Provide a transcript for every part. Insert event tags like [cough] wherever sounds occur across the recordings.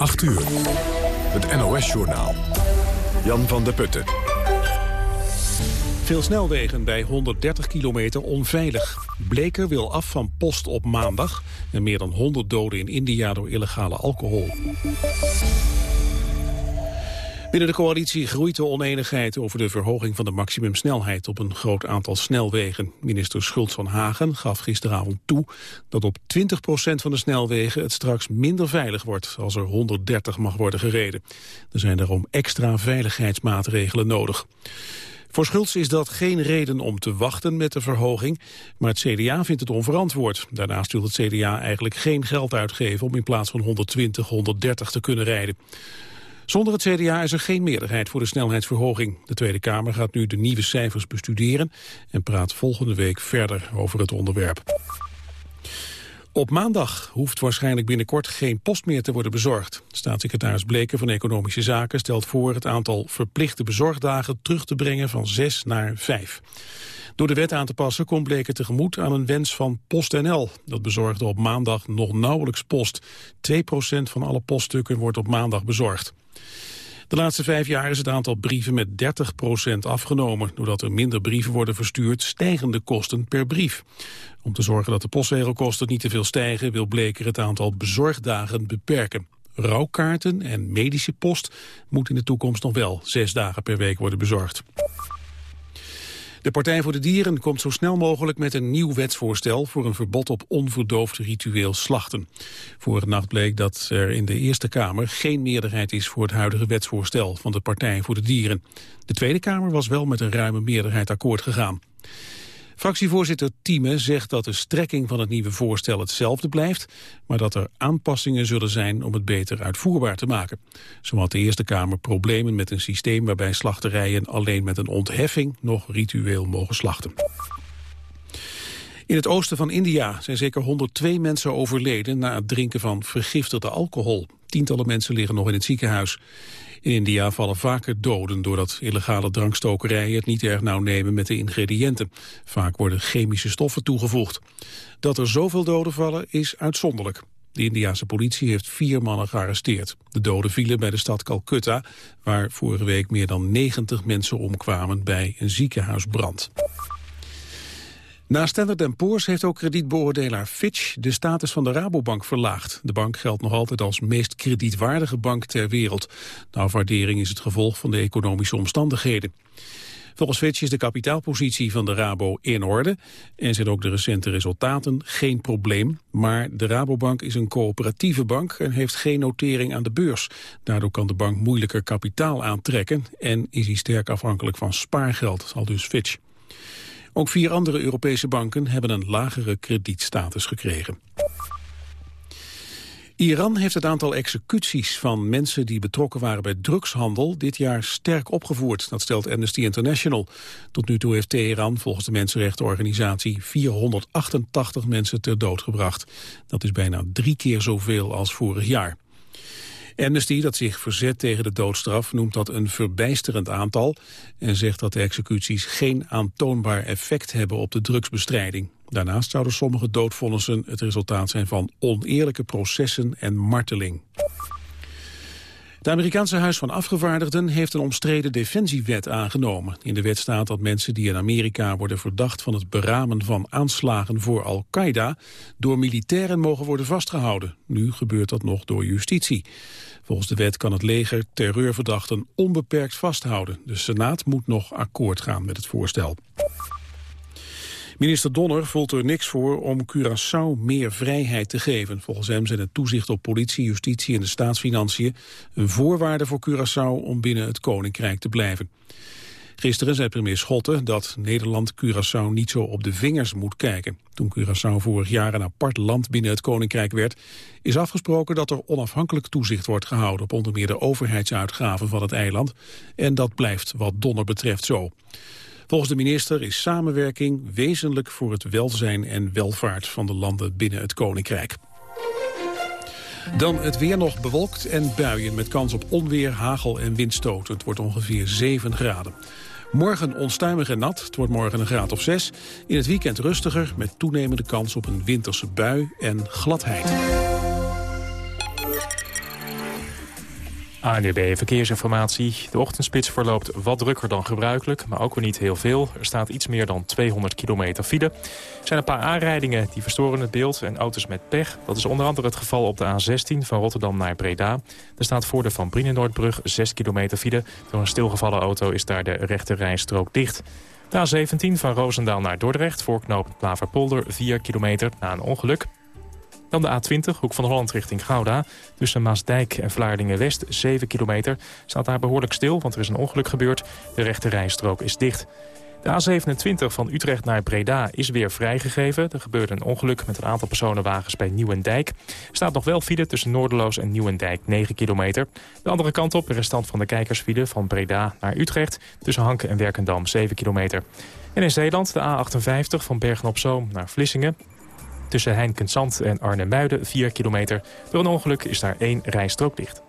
8 uur. Het NOS-journaal. Jan van der Putten. Veel snelwegen bij 130 kilometer onveilig. Bleker wil af van post op maandag. En meer dan 100 doden in India door illegale alcohol. Binnen de coalitie groeit de oneenigheid over de verhoging van de maximumsnelheid op een groot aantal snelwegen. Minister Schultz van Hagen gaf gisteravond toe dat op 20% van de snelwegen het straks minder veilig wordt als er 130 mag worden gereden. Er zijn daarom extra veiligheidsmaatregelen nodig. Voor Schultz is dat geen reden om te wachten met de verhoging, maar het CDA vindt het onverantwoord. Daarnaast wil het CDA eigenlijk geen geld uitgeven om in plaats van 120, 130 te kunnen rijden. Zonder het CDA is er geen meerderheid voor de snelheidsverhoging. De Tweede Kamer gaat nu de nieuwe cijfers bestuderen en praat volgende week verder over het onderwerp. Op maandag hoeft waarschijnlijk binnenkort geen post meer te worden bezorgd. Staatssecretaris Bleker van Economische Zaken stelt voor het aantal verplichte bezorgdagen terug te brengen van zes naar vijf. Door de wet aan te passen komt Bleker tegemoet aan een wens van PostNL. Dat bezorgde op maandag nog nauwelijks post. 2% van alle poststukken wordt op maandag bezorgd. De laatste vijf jaar is het aantal brieven met 30% afgenomen. Doordat er minder brieven worden verstuurd, stijgen de kosten per brief. Om te zorgen dat de postzegelkosten niet te veel stijgen... wil Bleker het aantal bezorgdagen beperken. Rouwkaarten en medische post moet in de toekomst nog wel zes dagen per week worden bezorgd. De Partij voor de Dieren komt zo snel mogelijk met een nieuw wetsvoorstel voor een verbod op onverdoofd ritueel slachten. Vorige nacht bleek dat er in de Eerste Kamer geen meerderheid is voor het huidige wetsvoorstel van de Partij voor de Dieren. De Tweede Kamer was wel met een ruime meerderheid akkoord gegaan. Fractievoorzitter Thieme zegt dat de strekking van het nieuwe voorstel hetzelfde blijft, maar dat er aanpassingen zullen zijn om het beter uitvoerbaar te maken. Zo had de Eerste Kamer problemen met een systeem waarbij slachterijen alleen met een ontheffing nog ritueel mogen slachten. In het oosten van India zijn zeker 102 mensen overleden na het drinken van vergiftigde alcohol. Tientallen mensen liggen nog in het ziekenhuis. In India vallen vaker doden doordat illegale drankstokerijen het niet erg nauw nemen met de ingrediënten. Vaak worden chemische stoffen toegevoegd. Dat er zoveel doden vallen is uitzonderlijk. De Indiase politie heeft vier mannen gearresteerd. De doden vielen bij de stad Calcutta, waar vorige week meer dan 90 mensen omkwamen bij een ziekenhuisbrand. Na Standard Poor's heeft ook kredietbeoordelaar Fitch de status van de Rabobank verlaagd. De bank geldt nog altijd als meest kredietwaardige bank ter wereld. De afwaardering is het gevolg van de economische omstandigheden. Volgens Fitch is de kapitaalpositie van de Rabo in orde en zijn ook de recente resultaten geen probleem. Maar de Rabobank is een coöperatieve bank en heeft geen notering aan de beurs. Daardoor kan de bank moeilijker kapitaal aantrekken en is hij sterk afhankelijk van spaargeld, al dus Fitch. Ook vier andere Europese banken hebben een lagere kredietstatus gekregen. Iran heeft het aantal executies van mensen die betrokken waren bij drugshandel dit jaar sterk opgevoerd, dat stelt Amnesty International. Tot nu toe heeft Teheran volgens de mensenrechtenorganisatie 488 mensen ter dood gebracht. Dat is bijna drie keer zoveel als vorig jaar. Amnesty, dat zich verzet tegen de doodstraf, noemt dat een verbijsterend aantal en zegt dat de executies geen aantoonbaar effect hebben op de drugsbestrijding. Daarnaast zouden sommige doodvonnissen het resultaat zijn van oneerlijke processen en marteling. Het Amerikaanse Huis van Afgevaardigden heeft een omstreden defensiewet aangenomen. In de wet staat dat mensen die in Amerika worden verdacht van het beramen van aanslagen voor Al-Qaeda door militairen mogen worden vastgehouden. Nu gebeurt dat nog door justitie. Volgens de wet kan het leger terreurverdachten onbeperkt vasthouden. De Senaat moet nog akkoord gaan met het voorstel. Minister Donner voelt er niks voor om Curaçao meer vrijheid te geven. Volgens hem zijn het toezicht op politie, justitie en de staatsfinanciën... een voorwaarde voor Curaçao om binnen het Koninkrijk te blijven. Gisteren zei premier Schotten dat Nederland Curaçao niet zo op de vingers moet kijken. Toen Curaçao vorig jaar een apart land binnen het Koninkrijk werd... is afgesproken dat er onafhankelijk toezicht wordt gehouden... op onder meer de overheidsuitgaven van het eiland. En dat blijft wat Donner betreft zo. Volgens de minister is samenwerking wezenlijk voor het welzijn en welvaart van de landen binnen het Koninkrijk. Dan het weer nog bewolkt en buien met kans op onweer, hagel en windstoten. Het wordt ongeveer 7 graden. Morgen onstuimig en nat. Het wordt morgen een graad of 6. In het weekend rustiger met toenemende kans op een winterse bui en gladheid. ANDB Verkeersinformatie. De ochtendspits verloopt wat drukker dan gebruikelijk, maar ook weer niet heel veel. Er staat iets meer dan 200 kilometer file. Er zijn een paar aanrijdingen die verstoren het beeld en auto's met pech. Dat is onder andere het geval op de A16 van Rotterdam naar Breda. Er staat voor de Van Brienenoordbrug 6 kilometer file. Door een stilgevallen auto is daar de rechte rijstrook dicht. De A17 van Roosendaal naar Dordrecht voor knooppunt Klaverpolder 4 kilometer na een ongeluk. Dan de A20, hoek van Holland richting Gouda. Tussen Maasdijk en Vlaardingen-West, 7 kilometer. Staat daar behoorlijk stil, want er is een ongeluk gebeurd. De rechte rijstrook is dicht. De A27 van Utrecht naar Breda is weer vrijgegeven. Er gebeurde een ongeluk met een aantal personenwagens bij Nieuwendijk. Staat nog wel file tussen Noorderloos en Nieuwendijk, 9 kilometer. De andere kant op, de restant van de kijkersfile van Breda naar Utrecht... tussen Hanken en Werkendam, 7 kilometer. En in Zeeland de A58 van Bergen-op-Zoom naar Vlissingen... Tussen Heinkensand en Arnhem-Muiden 4 kilometer. Door een ongeluk is daar één rijstrook dicht.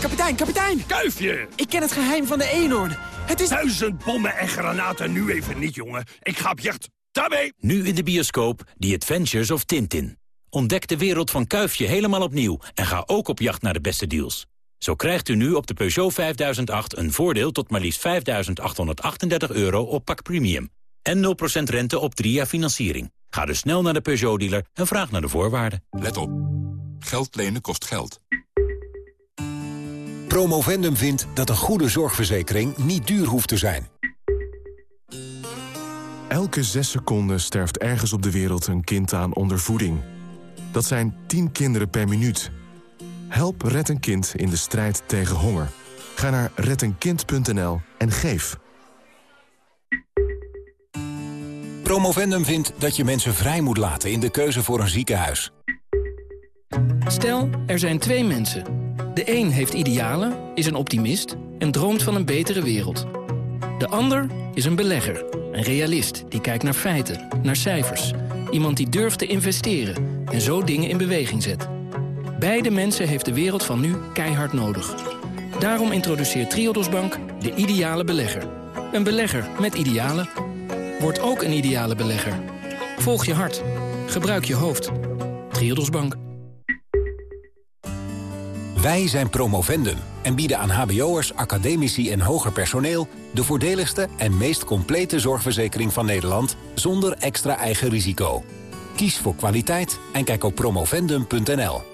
Kapitein, kapitein! Kuifje! Ik ken het geheim van de eenhoorn. Het is... Duizend bommen en granaten nu even niet, jongen. Ik ga op jacht. Daarmee! Nu in de bioscoop The Adventures of Tintin. Ontdek de wereld van Kuifje helemaal opnieuw en ga ook op jacht naar de beste deals. Zo krijgt u nu op de Peugeot 5008 een voordeel tot maar liefst 5.838 euro op pak premium. En 0% rente op 3 jaar financiering. Ga dus snel naar de Peugeot-dealer en vraag naar de voorwaarden. Let op. Geld lenen kost geld. Promovendum vindt dat een goede zorgverzekering niet duur hoeft te zijn. Elke zes seconden sterft ergens op de wereld een kind aan ondervoeding. Dat zijn 10 kinderen per minuut... Help Red een Kind in de strijd tegen honger. Ga naar reddenkind.nl en geef. Promovendum vindt dat je mensen vrij moet laten in de keuze voor een ziekenhuis. Stel, er zijn twee mensen. De een heeft idealen, is een optimist en droomt van een betere wereld. De ander is een belegger, een realist die kijkt naar feiten, naar cijfers. Iemand die durft te investeren en zo dingen in beweging zet. Beide mensen heeft de wereld van nu keihard nodig. Daarom introduceert Triodos Bank de ideale belegger. Een belegger met idealen. Word ook een ideale belegger. Volg je hart. Gebruik je hoofd. Triodos Bank. Wij zijn Promovendum en bieden aan hbo'ers, academici en hoger personeel... de voordeligste en meest complete zorgverzekering van Nederland... zonder extra eigen risico. Kies voor kwaliteit en kijk op promovendum.nl.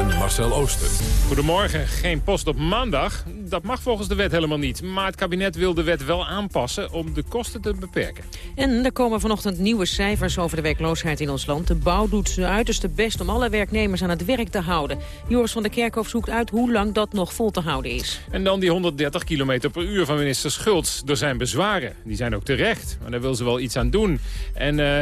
en Marcel Ooster. Goedemorgen. Geen post op maandag. Dat mag volgens de wet helemaal niet. Maar het kabinet wil de wet wel aanpassen om de kosten te beperken. En er komen vanochtend nieuwe cijfers over de werkloosheid in ons land. De bouw doet zijn uiterste best om alle werknemers aan het werk te houden. Joris van der Kerkhof zoekt uit hoe lang dat nog vol te houden is. En dan die 130 km per uur van minister Schultz. Er zijn bezwaren. Die zijn ook terecht. Maar daar wil ze wel iets aan doen. En, uh,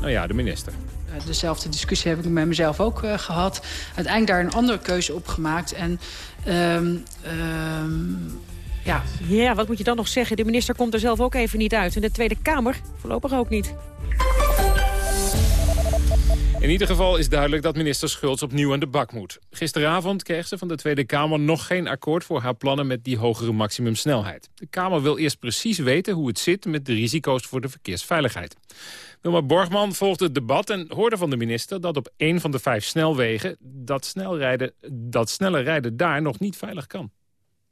nou ja, de minister. Eh, dezelfde discussie heb ik met mezelf ook uh, gehad. Uiteindelijk daar een andere keuze op gemaakt. En um, um, ja. ja, wat moet je dan nog zeggen? De minister komt er zelf ook even niet uit. En de Tweede Kamer voorlopig ook niet. In ieder geval is duidelijk dat minister Schultz opnieuw aan de bak moet. Gisteravond kreeg ze van de Tweede Kamer nog geen akkoord voor haar plannen met die hogere maximumsnelheid. De Kamer wil eerst precies weten hoe het zit met de risico's voor de verkeersveiligheid. Wilma Borgman volgde het debat en hoorde van de minister dat op één van de vijf snelwegen dat, dat snelle rijden daar nog niet veilig kan.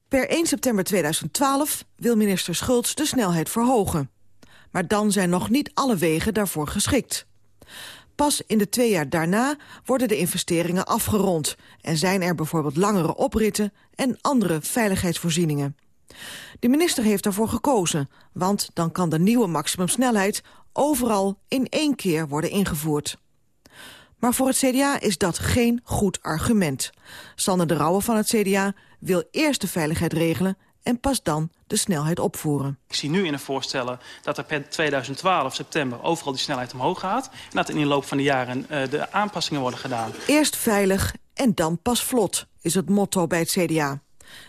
Per 1 september 2012 wil minister Schultz de snelheid verhogen. Maar dan zijn nog niet alle wegen daarvoor geschikt. Pas in de twee jaar daarna worden de investeringen afgerond... en zijn er bijvoorbeeld langere opritten en andere veiligheidsvoorzieningen. De minister heeft daarvoor gekozen, want dan kan de nieuwe maximumsnelheid overal in één keer worden ingevoerd. Maar voor het CDA is dat geen goed argument. Sander de Rauwe van het CDA wil eerst de veiligheid regelen en pas dan de snelheid opvoeren. Ik zie nu in de voorstellen dat er per 2012 september overal die snelheid omhoog gaat... en dat in de loop van de jaren uh, de aanpassingen worden gedaan. Eerst veilig En dan pas vlot, is het motto bij het CDA.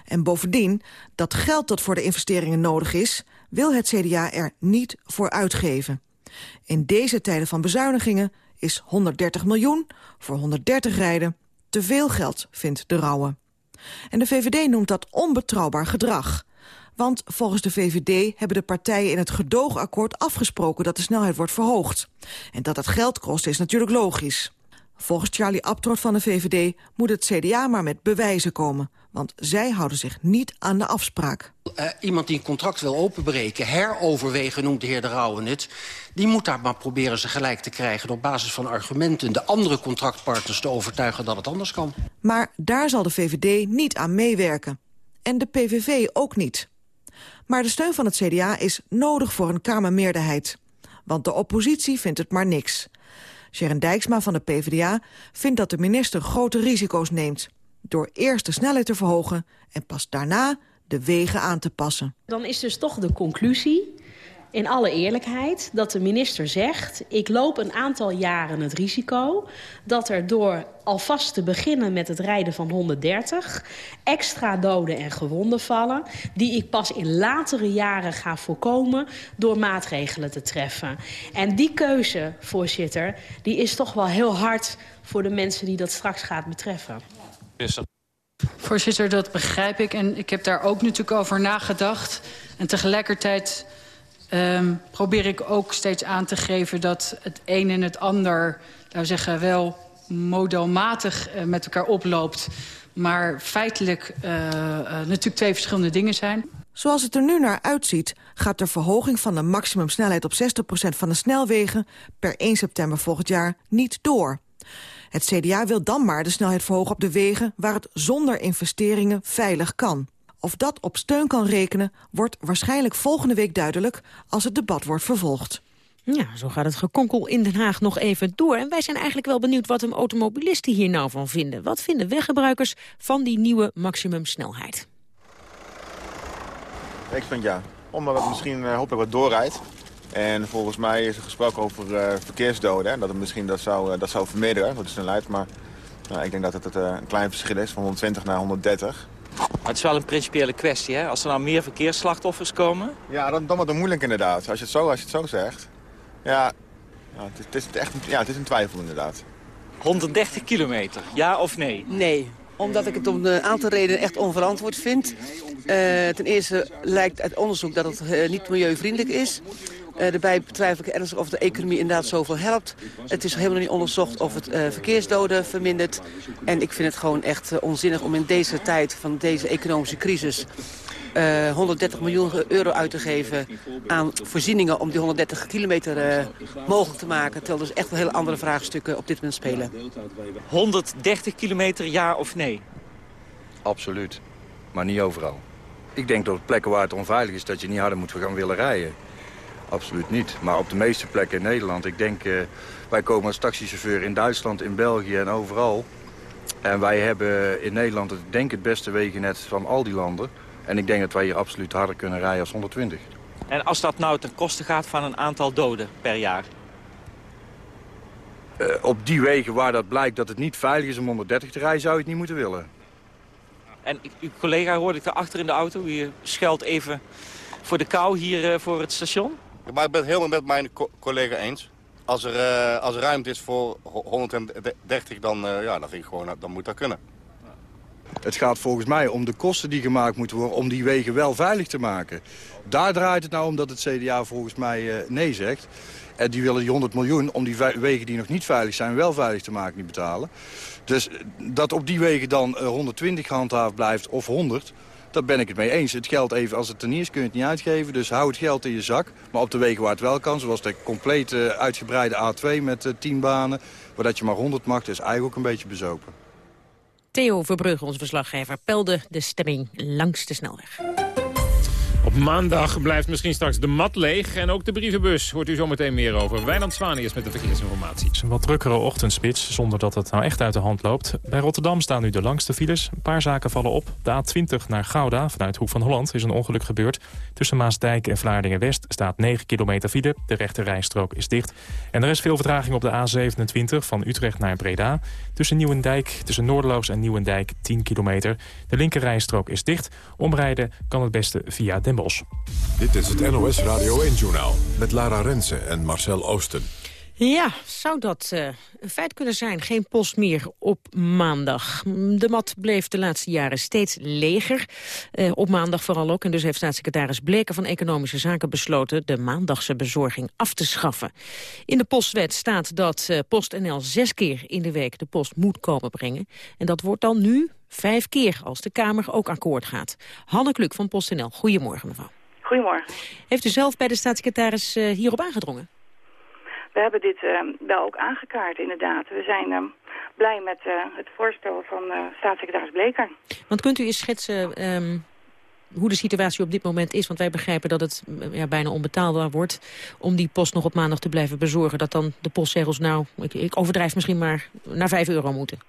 En bovendien, dat geld dat voor de investeringen nodig is... wil het CDA er niet voor uitgeven. In deze tijden van bezuinigingen is 130 miljoen voor 130 rijden te veel geld, vindt de Rauwe. En de VVD noemt dat onbetrouwbaar gedrag. Want volgens de VVD hebben de partijen in het gedoogakkoord afgesproken dat de snelheid wordt verhoogd. En dat het geld kost is natuurlijk logisch. Volgens Charlie Abtrot van de VVD moet het CDA maar met bewijzen komen. Want zij houden zich niet aan de afspraak. Uh, iemand die een contract wil openbreken, heroverwegen noemt de heer De Rauwen het... die moet daar maar proberen ze gelijk te krijgen... op basis van argumenten de andere contractpartners te overtuigen dat het anders kan. Maar daar zal de VVD niet aan meewerken. En de PVV ook niet. Maar de steun van het CDA is nodig voor een Kamermeerderheid. Want de oppositie vindt het maar niks. Sharon Dijksma van de PvdA vindt dat de minister grote risico's neemt... door eerst de snelheid te verhogen en pas daarna de wegen aan te passen. Dan is dus toch de conclusie in alle eerlijkheid dat de minister zegt... ik loop een aantal jaren het risico dat er door alvast te beginnen met het rijden van 130... extra doden en gewonden vallen... die ik pas in latere jaren ga voorkomen door maatregelen te treffen. En die keuze, voorzitter, die is toch wel heel hard voor de mensen die dat straks gaat betreffen. Voorzitter, dat begrijp ik. En ik heb daar ook natuurlijk over nagedacht. En tegelijkertijd um, probeer ik ook steeds aan te geven dat het een en het ander... laten zeggen, wel modelmatig uh, met elkaar oploopt... maar feitelijk uh, natuurlijk twee verschillende dingen zijn. Zoals het er nu naar uitziet, gaat de verhoging van de maximumsnelheid op 60% van de snelwegen per 1 september volgend jaar niet door. Het CDA wil dan maar de snelheid verhogen op de wegen waar het zonder investeringen veilig kan. Of dat op steun kan rekenen, wordt waarschijnlijk volgende week duidelijk als het debat wordt vervolgd. Ja, zo gaat het gekonkel in Den Haag nog even door. En wij zijn eigenlijk wel benieuwd wat de automobilisten hier nou van vinden. Wat vinden weggebruikers van die nieuwe maximumsnelheid? Ik vind ja, omdat het misschien uh, hopelijk wat doorrijdt. En volgens mij is er gesproken over uh, verkeersdoden. Hè? Dat het misschien dat zou, uh, dat zou verminderen, dat de snelheid. Maar nou, ik denk dat het een klein verschil is, van 120 naar 130. Maar het is wel een principiële kwestie, hè? Als er nou meer verkeersslachtoffers komen? Ja, dan, dan wordt het moeilijk inderdaad. Als je het zo, als je het zo zegt. Ja, ja het, is, het, is echt, ja, het is een twijfel inderdaad. 130 kilometer, ja of nee? Nee, omdat ik het om een aantal redenen echt onverantwoord vind. Uh, ten eerste lijkt uit onderzoek dat het uh, niet milieuvriendelijk is. Uh, daarbij betwijfel ik ernstig of de economie inderdaad zoveel helpt. Het is helemaal niet onderzocht of het uh, verkeersdoden vermindert. En ik vind het gewoon echt uh, onzinnig om in deze tijd van deze economische crisis... 130 miljoen euro uit te geven aan voorzieningen om die 130 kilometer mogelijk te maken. Terwijl dus echt wel hele andere vraagstukken op dit moment spelen. 130 kilometer ja of nee? Absoluut, maar niet overal. Ik denk dat op plekken waar het onveilig is dat je niet harder moet gaan willen rijden. Absoluut niet. Maar op de meeste plekken in Nederland. Ik denk, uh, wij komen als taxichauffeur in Duitsland, in België en overal. En wij hebben in Nederland het, denk het beste wegennet van al die landen. En ik denk dat wij hier absoluut harder kunnen rijden als 120. En als dat nou ten koste gaat van een aantal doden per jaar? Uh, op die wegen waar dat blijkt dat het niet veilig is om 130 te rijden, zou je het niet moeten willen. En uw collega hoorde ik daarachter in de auto. U scheldt even voor de kou hier uh, voor het station. Maar ik ben het helemaal met mijn co collega eens. Als er, uh, als ruimte is voor 130, dan, uh, ja, dan vind ik gewoon, dan moet dat kunnen. Het gaat volgens mij om de kosten die gemaakt moeten worden om die wegen wel veilig te maken. Daar draait het nou om dat het CDA volgens mij nee zegt. En die willen die 100 miljoen om die wegen die nog niet veilig zijn wel veilig te maken niet betalen. Dus dat op die wegen dan 120 gehandhaafd blijft of 100... Daar ben ik het mee eens. Het geld even, als het er is, kun je het niet uitgeven. Dus hou het geld in je zak. Maar op de wegen waar het wel kan, zoals de complete uitgebreide A2 met uh, 10 banen... waar dat je maar 100 mag, is eigenlijk ook een beetje bezopen. Theo Verbrugge, onze verslaggever, pelde de stemming langs de snelweg. Op maandag blijft misschien straks de mat leeg en ook de brievenbus. Hoort u zometeen meer over. Wijnand Zwanius met de verkeersinformatie. Het is een wat drukkere ochtendspits, zonder dat het nou echt uit de hand loopt. Bij Rotterdam staan nu de langste files. Een paar zaken vallen op. De A20 naar Gouda, vanuit Hoek van Holland, is een ongeluk gebeurd. Tussen Maasdijk en Vlaardingen-West staat 9 kilometer file. De rechte rijstrook is dicht. En er is veel vertraging op de A27 van Utrecht naar Breda. Tussen Nieuwendijk, tussen Noordeloos en Nieuwendijk 10 kilometer. De linker rijstrook is dicht. Omrijden kan het beste via Den Bosch. Dit is het NOS Radio 1-journaal met Lara Rensen en Marcel Oosten. Ja, zou dat uh, een feit kunnen zijn? Geen post meer op maandag. De mat bleef de laatste jaren steeds leger. Uh, op maandag vooral ook. En dus heeft staatssecretaris Bleken van Economische Zaken besloten... de maandagse bezorging af te schaffen. In de postwet staat dat uh, PostNL zes keer in de week de post moet komen brengen. En dat wordt dan nu vijf keer als de Kamer ook akkoord gaat. Hanne Kluk van PostNL, goedemorgen mevrouw. Goedemorgen. Heeft u zelf bij de staatssecretaris hierop aangedrongen? We hebben dit uh, wel ook aangekaart, inderdaad. We zijn uh, blij met het voorstel van staatssecretaris Bleker. Want kunt u eens schetsen um, hoe de situatie op dit moment is? Want wij begrijpen dat het ja, bijna onbetaalbaar wordt om die post nog op maandag te blijven bezorgen. Dat dan de postzegels, nou, ik, ik overdrijf misschien maar, naar 5 euro moeten.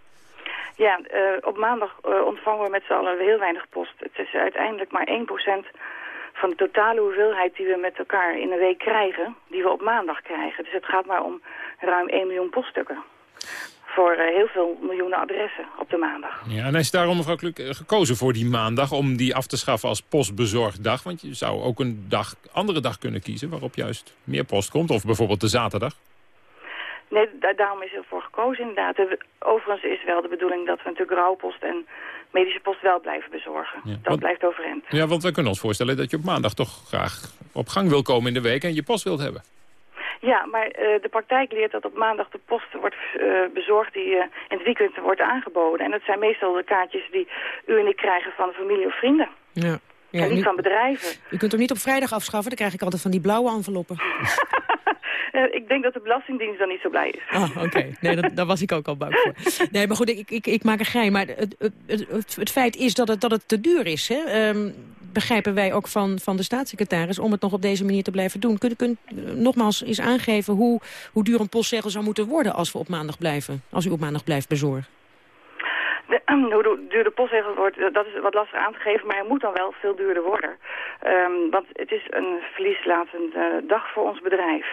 Ja, op maandag ontvangen we met z'n allen heel weinig post. Het is uiteindelijk maar 1% van de totale hoeveelheid die we met elkaar in een week krijgen, die we op maandag krijgen. Dus het gaat maar om ruim 1 miljoen poststukken. Voor uh, heel veel miljoenen adressen op de maandag. Ja, en is daarom, mevrouw Kluk, gekozen voor die maandag om die af te schaffen als postbezorgdag? Want je zou ook een dag, andere dag kunnen kiezen waarop juist meer post komt. Of bijvoorbeeld de zaterdag. Nee, daarom is er voor gekozen inderdaad. Overigens is wel de bedoeling dat we natuurlijk rouwpost en medische post wel blijven bezorgen. Ja, dat blijft overeind. Ja, want we kunnen ons voorstellen dat je op maandag toch graag op gang wil komen in de week en je post wilt hebben. Ja, maar uh, de praktijk leert dat op maandag de post wordt uh, bezorgd die uh, in het weekend wordt aangeboden. En dat zijn meestal de kaartjes die u en ik krijgen van familie of vrienden. Ja. Ja, en niet van bedrijven. U kunt hem niet op vrijdag afschaffen, dan krijg ik altijd van die blauwe enveloppen. [laughs] ik denk dat de Belastingdienst dan niet zo blij is. Ah, oké. Nee, dat, daar was ik ook al bang voor. Nee, maar goed, ik, ik, ik maak een gein. Maar het, het, het, feit is dat het, dat het te duur is. Hè? Um, begrijpen wij ook van, van de staatssecretaris... om het nog op deze manier te blijven doen. Kunt u nogmaals eens aangeven hoe, hoe duur een postzegel zou moeten worden... als we op maandag blijven, als u op maandag blijft bezorgen? De, [clears throat] hoe duur de postzegel wordt, dat is wat lastig aan te geven, maar hij moet dan wel veel duurder worden. Um, want het is een verlieslatende dag voor ons bedrijf,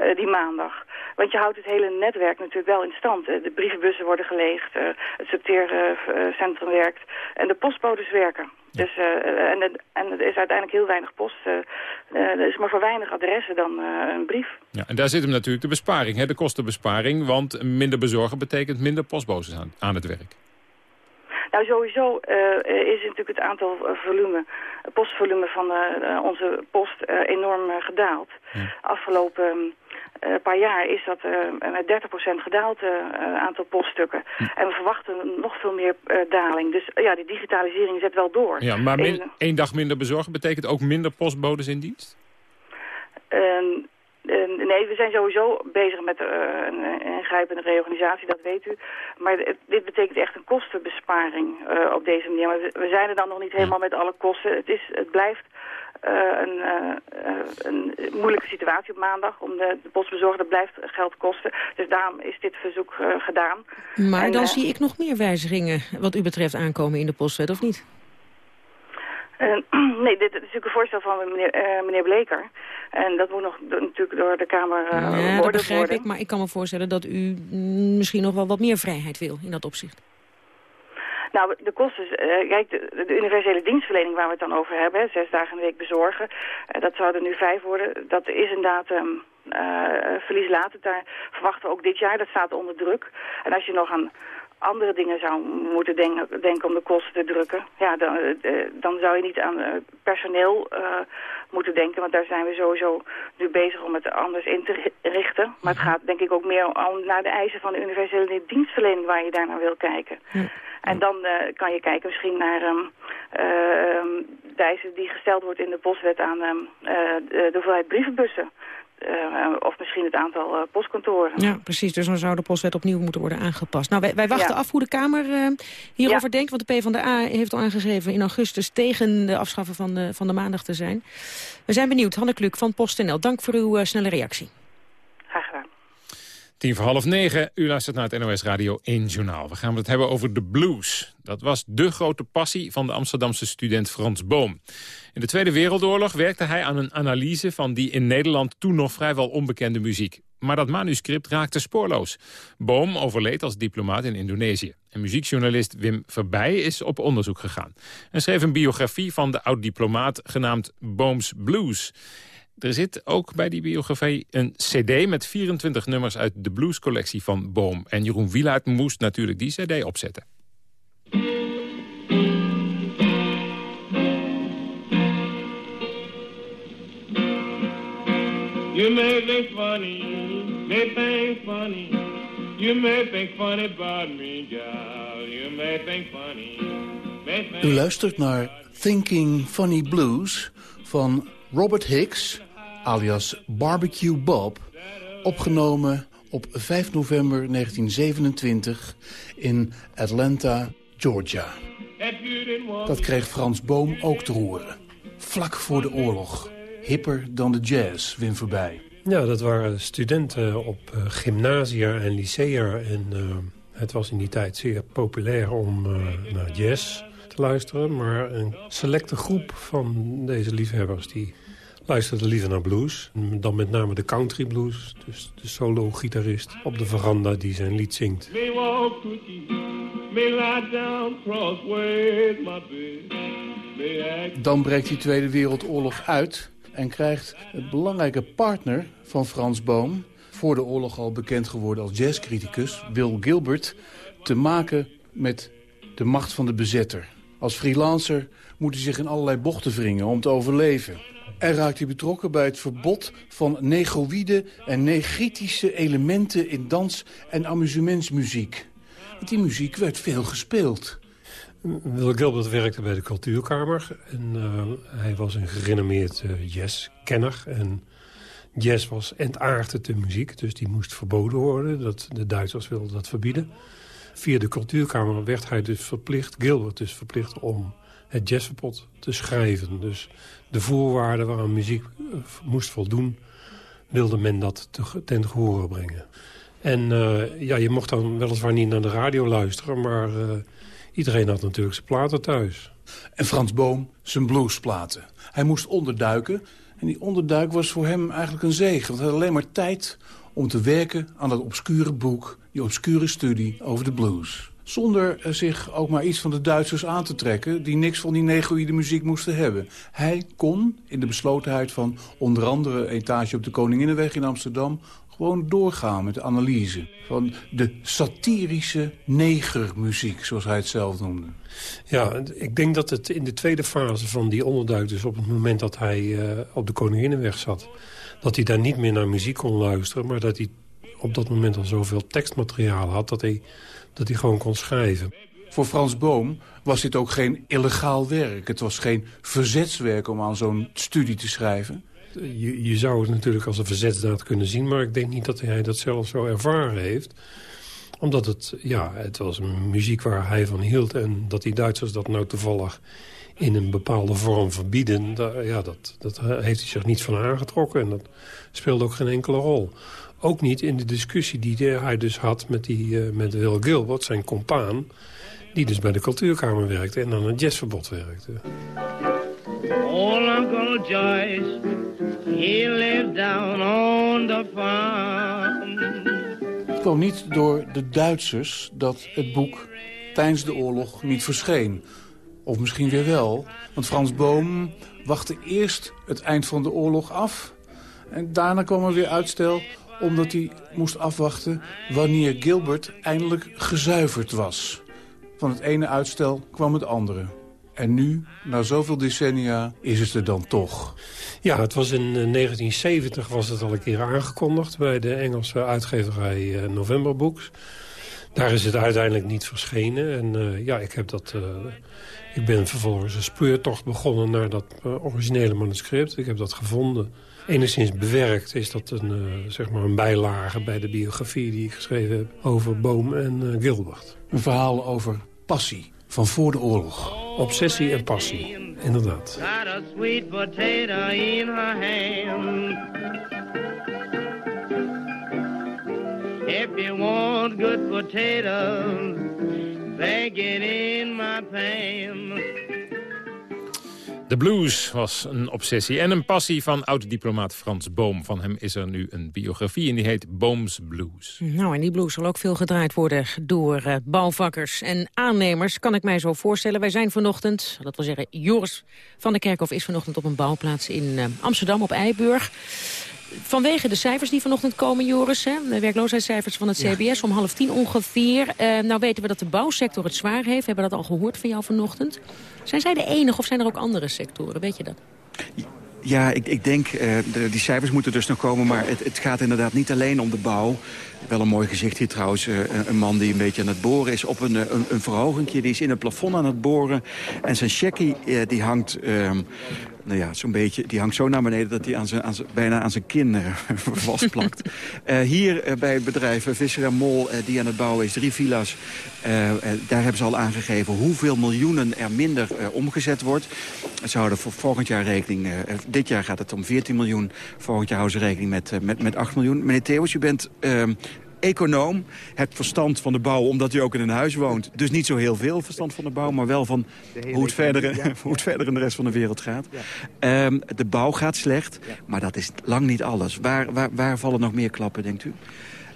uh, die maandag. Want je houdt het hele netwerk natuurlijk wel in stand. De brievenbussen worden geleegd, uh, het sorteercentrum werkt en de postbodes werken. Dus, en, en er is uiteindelijk heel weinig post. Er is maar voor weinig adressen dan een brief. Ja, en daar zit hem natuurlijk de besparing, hè, de kostenbesparing. Want minder bezorgen betekent minder postbodes aan, aan het werk. Nou, sowieso uh, is natuurlijk het aantal volume, postvolume van uh, onze post uh, enorm gedaald. Ja. Afgelopen paar jaar is dat met 30% gedaald aantal poststukken. En we verwachten nog veel meer daling. Dus ja, die digitalisering zet wel door. Ja, maar min, één dag minder bezorgen betekent ook minder postbodes in dienst? Uh, nee, we zijn sowieso bezig met uh, een ingrijpende reorganisatie, dat weet u. Maar dit betekent echt een kostenbesparing uh, op deze manier. Maar we, zijn er dan nog niet helemaal met alle kosten. Het, is, het blijft een, een, moeilijke situatie op maandag. Om de, de postbezorger blijft geld kosten. Dus daarom is dit verzoek gedaan. Maar en, dan zie ik nog meer wijzigingen wat u betreft aankomen in de postwet, of niet? [clears throat] Nee, dit is natuurlijk een voorstel van meneer, uh, meneer Bleker. En dat moet nog natuurlijk door de Kamer uh, ja, dat begrijp worden. ik, maar ik kan me voorstellen dat u misschien nog wel wat meer vrijheid wil in dat opzicht. Nou, de kosten, uh, kijk, de, de, universele dienstverlening waar we het dan over hebben, zes dagen in de week bezorgen, uh, dat zouden nu vijf worden. Dat is inderdaad um, uh, verlies later. Daar verwachten we ook dit jaar, dat staat onder druk. En als je nog aan andere dingen zou moeten denken, denken om de kosten te drukken... ja, dan, uh, dan zou je niet aan uh, personeel uh, moeten denken... want daar zijn we sowieso nu bezig om het anders in te richten. Maar het mhm. gaat denk ik ook meer om naar de eisen van de universele dienstverlening... waar je daar naar wil kijken. Ja. En dan kan je kijken misschien naar um, de eisen die gesteld wordt in de postwet aan um, de hoeveelheid brievenbussen of misschien het aantal postkantoren. Ja, precies. Dus dan zou de postwet opnieuw moeten worden aangepast. Nou, wij, wij wachten af hoe de Kamer hierover denkt. Want de PvdA heeft al aangegeven in augustus tegen de afschaffen van de, van de maandag te zijn. We zijn benieuwd. Hanne Kluk van PostNL, dank voor uw snelle reactie. Tien voor half negen, u luistert naar het NOS Radio 1 Journaal. We gaan het hebben over de blues. Dat was de grote passie van de Amsterdamse student Frans Boom. In de Tweede Wereldoorlog werkte hij aan een analyse van die in Nederland toen nog vrijwel onbekende muziek. Maar dat manuscript raakte spoorloos. Boom overleed als diplomaat in Indonesië. En muziekjournalist Wim Verbij is op onderzoek gegaan. En schreef een biografie van de oud-diplomaat genaamd Booms Blues. Er zit ook bij die biografie een cd met 24 nummers uit de bluescollectie van Boom. En Jeroen Wielaert moest natuurlijk die cd opzetten. You may think funny, may think funny. You may think funny about me, girl. You may think funny. May think... U luistert naar Thinking Funny Blues van Robert Hicks alias Barbecue Bob, opgenomen op 5 november 1927 in Atlanta, Georgia. Dat kreeg Frans Boom ook te horen. Vlak voor de oorlog. Hipper dan de jazz, Wim voorbij. Ja, dat waren studenten op uh, gymnasia en lycea. En uh, het was in die tijd zeer populair om uh, naar jazz te luisteren. Maar een selecte groep van deze liefhebbers... die luisterde liever naar blues. Dan met name de country blues. Dus de solo-gitarist op de veranda die zijn lied zingt. Dan breekt die Tweede Wereldoorlog uit... en krijgt het belangrijke partner van Frans Boom... voor de oorlog al bekend geworden als jazzcriticus... Bill Gilbert, te maken met de macht van de bezetter. Als freelancer moet hij zich in allerlei bochten wringen om te overleven. En raakt hij betrokken bij het verbod van negroïde en negritische elementen in dans- en amusementsmuziek. Want die muziek werd veel gespeeld. Will Gilbert werkte bij de Cultuurkamer. En uh, hij was een gerenommeerd uh, jazzkenner. En jazz was entaardte de muziek, dus die moest verboden worden. Dat, de Duitsers wilden dat verbieden. Via de Cultuurkamer werd hij dus verplicht, Gilbert dus verplicht om het jazzverbod te schrijven. Dus de voorwaarden waaraan muziek eh, moest voldoen... wilde men dat te, ten gehore brengen. En uh, ja, je mocht dan weliswaar niet naar de radio luisteren... maar uh, iedereen had natuurlijk zijn platen thuis. En Frans Boom zijn bluesplaten. Hij moest onderduiken en die onderduik was voor hem eigenlijk een zegen. Want hij had alleen maar tijd om te werken aan dat obscure boek... die obscure studie over de blues. Zonder zich ook maar iets van de Duitsers aan te trekken... die niks van die negroïde muziek moesten hebben. Hij kon in de beslotenheid van onder andere etage op de Koninginnenweg in Amsterdam... gewoon doorgaan met de analyse van de satirische negermuziek, zoals hij het zelf noemde. Ja, ik denk dat het in de tweede fase van die onderduik... dus op het moment dat hij uh, op de Koninginnenweg zat... dat hij daar niet meer naar muziek kon luisteren... maar dat hij op dat moment al zoveel tekstmateriaal had... dat hij dat hij gewoon kon schrijven. Voor Frans Boom was dit ook geen illegaal werk. Het was geen verzetswerk om aan zo'n studie te schrijven. Je, je zou het natuurlijk als een verzetsdaad kunnen zien... maar ik denk niet dat hij dat zelf zo ervaren heeft omdat het, ja, het was muziek waar hij van hield... en dat die Duitsers dat nou toevallig in een bepaalde vorm verbieden... Dat, ja, dat, dat heeft hij zich niet van aangetrokken en dat speelde ook geen enkele rol. Ook niet in de discussie die hij dus had met, die, uh, met Will Gilbert, zijn compaan... die dus bij de cultuurkamer werkte en aan het jazzverbod werkte. Old Uncle Joyce, he lived down on the farm. Het kwam niet door de Duitsers dat het boek tijdens de oorlog niet verscheen. Of misschien weer wel, want Frans Boom wachtte eerst het eind van de oorlog af... en daarna kwam er weer uitstel omdat hij moest afwachten wanneer Gilbert eindelijk gezuiverd was. Van het ene uitstel kwam het andere. En nu, na zoveel decennia, is het er dan toch. Ja, het was in 1970 was het al een keer aangekondigd... bij de Engelse uitgeverij uh, November Books. Daar is het uiteindelijk niet verschenen. En uh, ja, ik heb dat... ik ben vervolgens een speurtocht begonnen naar dat originele manuscript. Ik heb dat gevonden enigszins bewerkt... is dat een, uh, zeg maar een bijlage bij de biografie die ik geschreven heb... over Boom en uh, Gilbert. Een verhaal over passie van voor de oorlog. Obsessie en passie, inderdaad. Got a sweet potato in her hand. If you want good potatoes, it in my pan. De blues was een obsessie en een passie van oud-diplomaat Frans Boom. Van hem is er nu een biografie en die heet Booms Blues. Nou, en die blues zal ook veel gedraaid worden door uh, bouwvakkers en aannemers. Kan ik mij zo voorstellen. Wij zijn vanochtend, dat wil zeggen Joris van der Kerkhof is vanochtend op een bouwplaats in uh, Amsterdam op Eiburg. Vanwege de cijfers die vanochtend komen, Joris, hè, de werkloosheidscijfers van het CBS om half tien ongeveer. Uh, nou weten we dat de bouwsector het zwaar heeft. We hebben dat al gehoord van jou vanochtend. Zijn zij de enige of zijn er ook andere sectoren? Weet je dat? Ja, ik, ik denk, uh, de, die cijfers moeten dus nog komen... maar het, het, gaat inderdaad niet alleen om de bouw. Wel een mooi gezicht hier trouwens. Uh, een man die een beetje aan het boren is op een, een, een verhogingje. Die is in het plafond aan het boren. En zijn checkie uh, die hangt... nou ja, zo'n beetje, die hangt zo naar beneden dat hij aan aan bijna aan zijn kin uh, [laughs] vastplakt. uh, hier uh, bij het bedrijf Visser en Mol, die aan het bouwen is, drie villa's. daar hebben ze al aangegeven hoeveel miljoenen er minder omgezet wordt. Ze houden voor volgend jaar rekening, dit jaar gaat het om 14 miljoen. Volgend jaar houden ze rekening met, met, met 8 miljoen. Meneer Theeuwers, u bent econoom, hebt verstand van de bouw omdat u ook in een huis woont. Dus niet zo heel veel verstand van de bouw, maar wel van hoe het, verder, ja, [laughs] hoe het verder in de rest van de wereld gaat. Ja. Um, de bouw gaat slecht, maar dat is lang niet alles. Waar, waar, waar vallen nog meer klappen, denkt u?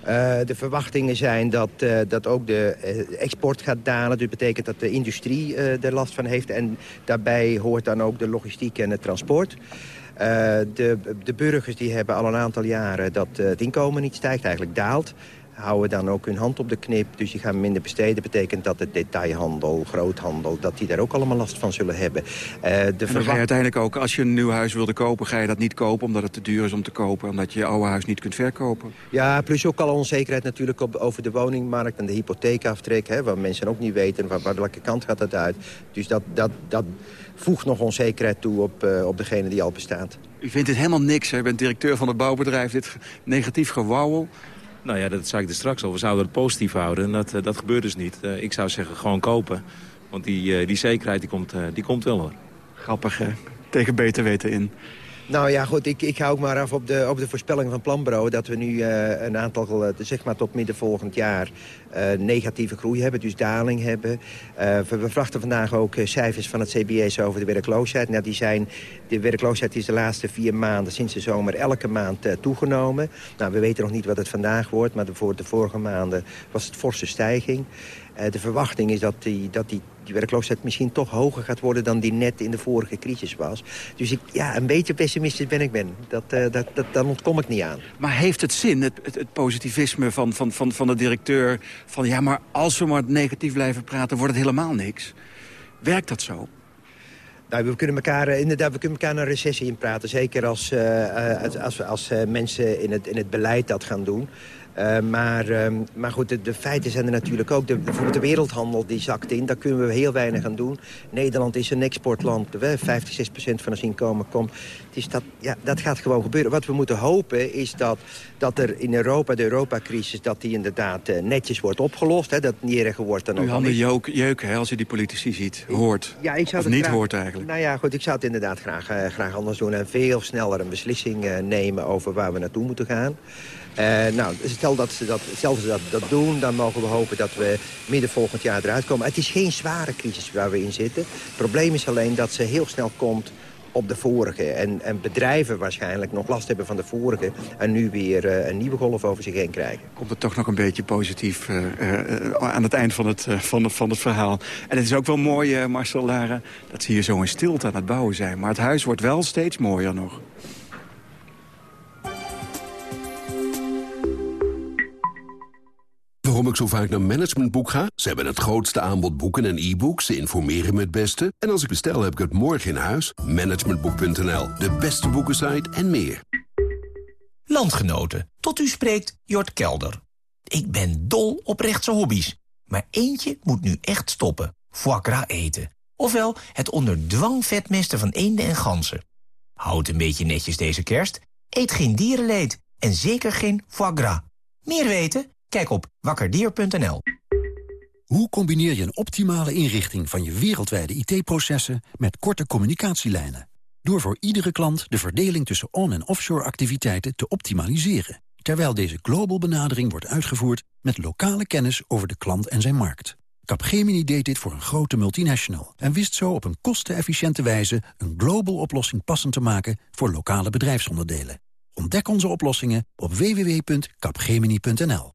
Uh, de verwachtingen zijn dat, uh, dat ook de uh, export gaat dalen. Dat betekent dat de industrie er last van heeft. En daarbij hoort dan ook de logistiek en het transport. De, de burgers die hebben al een aantal jaren dat het inkomen niet stijgt, eigenlijk daalt houden dan ook hun hand op de knip. Dus die gaan minder besteden. betekent dat de detailhandel, groothandel... dat die daar ook allemaal last van zullen hebben. Uh, de ga je uiteindelijk ook, als je een nieuw huis wilde kopen... ga je dat niet kopen omdat het te duur is om te kopen... omdat je je oude huis niet kunt verkopen. Ja, plus ook alle onzekerheid natuurlijk op, over de woningmarkt... en de hypotheekaftrek, hè, waar mensen ook niet weten... Waar, waar welke kant gaat het uit. Dus dat... dat, dat voegt nog onzekerheid toe op, uh, op degene die al bestaat. U vindt dit helemaal niks, hè? U bent directeur van het bouwbedrijf. Dit negatief gewauwel. Nou ja, dat zei ik er straks al. We zouden het positief houden en dat, dat gebeurt dus niet. Uh, ik zou zeggen gewoon kopen. Want die, uh, die zekerheid die komt, uh, die komt wel hoor. Grappig hè? Tegen beter weten in. Nou ja, goed, ik, ik hou ook maar af op de, op de voorspelling van Planbureau... dat we nu uh, een aantal, uh, zeg maar tot midden volgend jaar... Uh, negatieve groei hebben, dus daling hebben. we, verwachten vandaag ook cijfers van het CBS over de werkloosheid. Nou, die zijn, de werkloosheid is de laatste vier maanden sinds de zomer elke maand toegenomen. Nou, we weten nog niet wat het vandaag wordt... maar voor de vorige maanden was het forse stijging. De verwachting is dat die, dat die die werkloosheid misschien toch hoger gaat worden... dan die net in de vorige crisis was. Dus ik, ja, een beetje pessimistisch ben ik ben. Dat, uh, dat, dat, daar ontkom ik niet aan. Maar heeft het zin, het, het, het, positivisme van, van, van, van de directeur... van ja, maar als we maar negatief blijven praten, wordt het helemaal niks? Werkt dat zo? Nou, we kunnen elkaar inderdaad, we kunnen elkaar een recessie in praten. Zeker als, uh, als, als, als mensen in het, in het beleid dat gaan doen. Uh, maar, uh, maar goed, de, de, feiten zijn er natuurlijk ook. De, bijvoorbeeld de wereldhandel die zakt in. Daar kunnen we heel weinig aan doen. Nederland is een exportland. 56% van ons inkomen komt. Dus dat, ja, dat gaat gewoon gebeuren. Wat we moeten hopen is dat, dat er in Europa, de Europa-crisis... dat die inderdaad uh, netjes wordt opgelost. Hè, dat niet erger wordt dan ook. Uw handen jeuk, jeuken hè, als je die politici ziet, hoort. Ja, ik zou of niet graag, hoort eigenlijk. Nou ja, goed, ik zou het inderdaad graag, graag anders doen. En veel sneller een beslissing nemen over waar we naartoe moeten gaan. Uh, nou, stel dat ze dat, stel ze dat, dat doen, dan mogen we hopen dat we midden volgend jaar eruit komen. Het is geen zware crisis waar we in zitten. Het probleem is alleen dat ze heel snel komt op de vorige. En, en bedrijven waarschijnlijk nog last hebben van de vorige... en nu weer uh, een nieuwe golf over zich heen krijgen. Komt het toch nog een beetje positief uh, aan het eind van het, van, van het verhaal. En het is ook wel mooi, Marcel Lara, dat ze hier zo in stilte aan het bouwen zijn. Maar het huis wordt wel steeds mooier nog. Waarom ik zo vaak naar Managementboek ga? Ze hebben het grootste aanbod boeken en e-books. Ze informeren me het beste. En als ik bestel, heb ik het morgen in huis. Managementboek.nl, de beste boekensite en meer. Landgenoten, tot u spreekt Jort Kelder. Ik ben dol op rechtse hobby's. Maar eentje moet nu echt stoppen. Foie gras eten. Ofwel het onder dwang vetmesten van eenden en ganzen. Houd een beetje netjes deze kerst Eet geen dierenleed en zeker geen foie gras. Meer weten? Kijk op wakkerdier.nl. Hoe combineer je een optimale inrichting van je wereldwijde IT-processen met korte communicatielijnen? Door voor iedere klant de verdeling tussen on- en offshore activiteiten te optimaliseren. Terwijl deze global benadering wordt uitgevoerd met lokale kennis over de klant en zijn markt. Capgemini deed dit voor een grote multinational en wist zo op een kostenefficiënte wijze een global oplossing passend te maken voor lokale bedrijfsonderdelen. Ontdek onze oplossingen op www.capgemini.nl.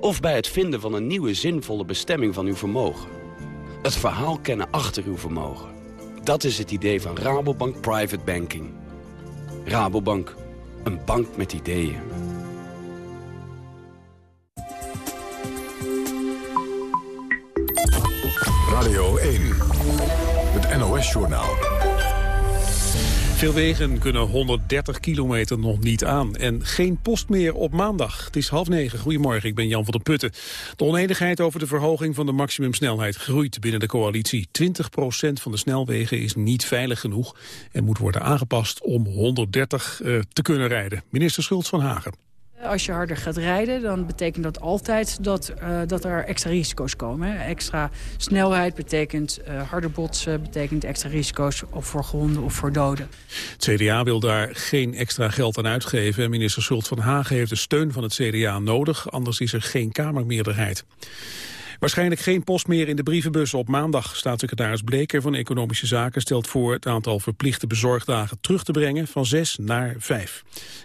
Of bij het vinden van een nieuwe zinvolle bestemming van uw vermogen. Het verhaal kennen achter uw vermogen. Dat is het idee van Rabobank Private Banking. Rabobank, een bank met ideeën. Radio 1, het NOS-journaal. Veel wegen kunnen 130 kilometer nog niet aan. En geen post meer op maandag. Het is half negen. Goedemorgen, ik ben Jan van der Putten. De oneenigheid over de verhoging van de maximumsnelheid groeit binnen de coalitie. 20% van de snelwegen is niet veilig genoeg... en moet worden aangepast om 130 uh, te kunnen rijden. Minister Schultz van Hagen. Als je harder gaat rijden, dan betekent dat altijd dat, uh, dat er extra risico's komen. Extra snelheid betekent uh, harder botsen, betekent extra risico's of voor gewonden of voor doden. Het CDA wil daar geen extra geld aan uitgeven. En minister Schultz van Hagen heeft de steun van het CDA nodig, anders is er geen Kamermeerderheid. Waarschijnlijk geen post meer in de brievenbus op maandag. Staatssecretaris Bleker van Economische Zaken stelt voor het aantal verplichte bezorgdagen terug te brengen van zes naar vijf.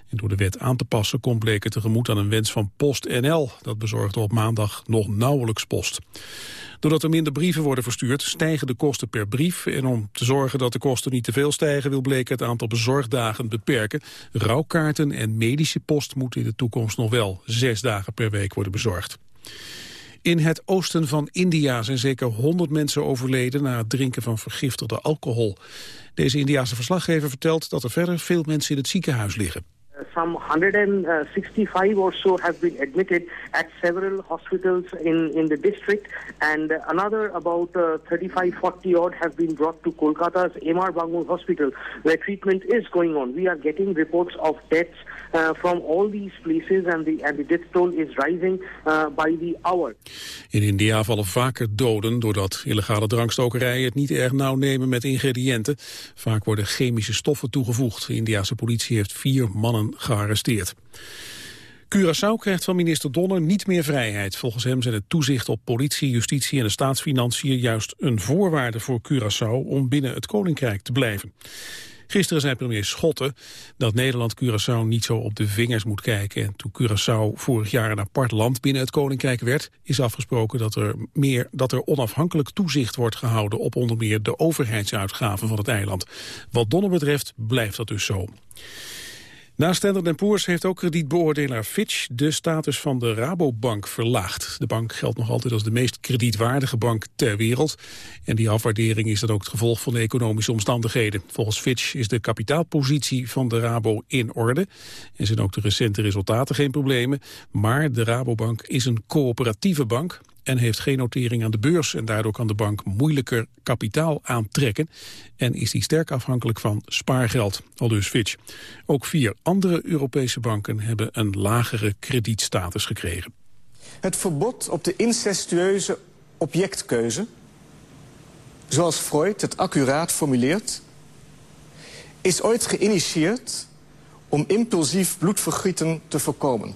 En door de wet aan te passen komt Bleker tegemoet aan een wens van PostNL. Dat bezorgde op maandag nog nauwelijks post. Doordat er minder brieven worden verstuurd, stijgen de kosten per brief. En om te zorgen dat de kosten niet te veel stijgen, wil Bleker het aantal bezorgdagen beperken. Rouwkaarten en medische post moeten in de toekomst nog wel zes dagen per week worden bezorgd. In het oosten van India zijn zeker 100 mensen overleden na het drinken van vergiftigde alcohol. Deze Indiase verslaggever vertelt dat er verder veel mensen in het ziekenhuis liggen. Some 165 or so have been admitted at several hospitals in, in the district, and another about uh, 35, 40 odd have been brought to Kolkata's MR Bangalore Hospital, where treatment is going on. We are getting reports of deaths uh, from all these places, and the, and the is rising uh, by the hour. In India vallen vaker doden doordat illegale drankstokerijen het niet erg nauw nemen met ingrediënten. Vaak worden chemische stoffen toegevoegd. De Indiase politie heeft vier mannen gearresteerd. Curaçao krijgt van minister Donner niet meer vrijheid. Volgens hem zijn het toezicht op politie, justitie en de staatsfinanciën juist een voorwaarde voor Curaçao om binnen het koninkrijk te blijven. Gisteren zei premier Schotten dat Nederland Curaçao niet zo op de vingers moet kijken. En toen Curaçao vorig jaar een apart land binnen het Koninkrijk werd... is afgesproken dat er, meer, dat er onafhankelijk toezicht wordt gehouden... op onder meer de overheidsuitgaven van het eiland. Wat Donner betreft blijft dat dus zo. Naast Standard Poor's heeft ook kredietbeoordelaar Fitch de status van de Rabobank verlaagd. De bank geldt nog altijd als de meest kredietwaardige bank ter wereld. En die afwaardering is dan ook het gevolg van de economische omstandigheden. Volgens Fitch is de kapitaalpositie van de Rabo in orde. En zijn ook de recente resultaten geen problemen. Maar de Rabobank is een coöperatieve bank en heeft geen notering aan de beurs. En daardoor kan de bank moeilijker kapitaal aantrekken. En is die sterk afhankelijk van spaargeld, al dus Fitch. Ook vier andere Europese banken hebben een lagere kredietstatus gekregen. Het verbod op de incestueuze objectkeuze, zoals Freud het accuraat formuleert... is ooit geïnitieerd om impulsief bloedvergieten te voorkomen.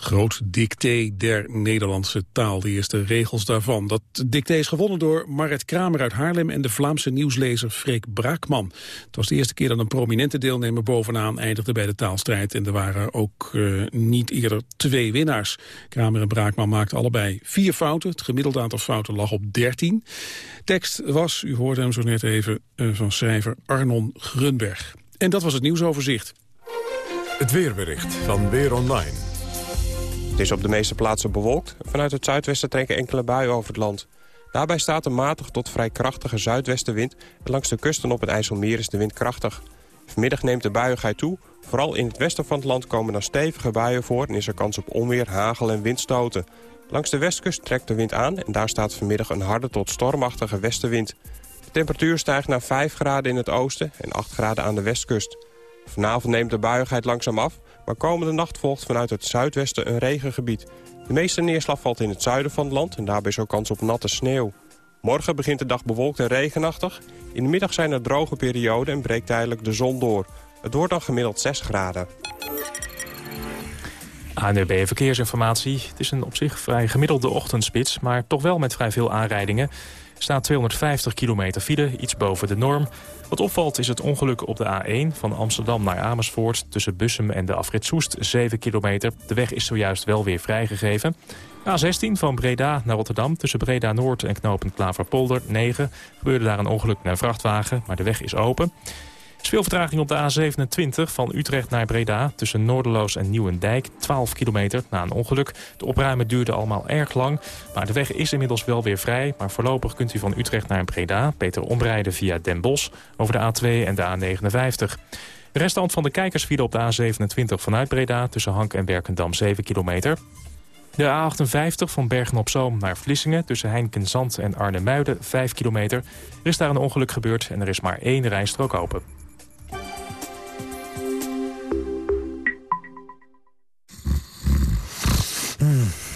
Groot dicté der Nederlandse taal, de eerste regels daarvan. Dat dicté is gewonnen door Maret Kramer uit Haarlem... en de Vlaamse nieuwslezer Freek Braakman. Het was de eerste keer dat een prominente deelnemer bovenaan eindigde bij de taalstrijd. En er waren ook uh, niet eerder twee winnaars. Kramer en Braakman maakten allebei vier fouten. Het gemiddelde aantal fouten lag op 13. Tekst was, u hoorde hem zo net even, uh, van schrijver Arnon Grunberg. En dat was het nieuwsoverzicht. Het weerbericht van Weer Online. Het is op de meeste plaatsen bewolkt. Vanuit het zuidwesten trekken enkele buien over het land. Daarbij staat een matig tot vrij krachtige zuidwestenwind... en langs de kusten op het IJsselmeer is de wind krachtig. Vanmiddag neemt de buiigheid toe. Vooral in het westen van het land komen dan stevige buien voor... en is er kans op onweer, hagel en windstoten. Langs de westkust trekt de wind aan... en daar staat vanmiddag een harde tot stormachtige westenwind. De temperatuur stijgt naar 5 graden in het oosten en 8 graden aan de westkust. Vanavond neemt de buiigheid langzaam af... maar komende nacht volgt vanuit het zuidwesten een regengebied. De meeste neerslag valt in het zuiden van het land... en daarbij is ook kans op natte sneeuw. Morgen begint de dag bewolkt en regenachtig. In de middag zijn er droge perioden en breekt tijdelijk de zon door. Het wordt dan gemiddeld 6 graden. ANRB Verkeersinformatie. Het is een op zich vrij gemiddelde ochtendspits... maar toch wel met vrij veel aanrijdingen. Er staat 250 kilometer file, iets boven de norm. Wat opvalt is het ongeluk op de A1 van Amsterdam naar Amersfoort... tussen Bussum en de afrit Soest, 7 kilometer. De weg is zojuist wel weer vrijgegeven. A16 van Breda naar Rotterdam tussen Breda Noord en knooppunt Klaverpolder, 9. Gebeurde daar een ongeluk een vrachtwagen, maar de weg is open. Is veel vertraging op de A27 van Utrecht naar Breda... tussen Noorderloos en Nieuwendijk, 12 kilometer na een ongeluk. De opruimen duurde allemaal erg lang, maar de weg is inmiddels wel weer vrij. Maar voorlopig kunt u van Utrecht naar Breda beter omrijden via Den Bosch... over de A2 en de A59. De restant van de kijkers vielen op de A27 vanuit Breda... tussen Hank en Berkendam 7 kilometer. De A58 van Bergen-op-Zoom naar Vlissingen... tussen Heinkenzand en Arnhemuiden, 5 kilometer. Er is daar een ongeluk gebeurd en er is maar één rijstrook open.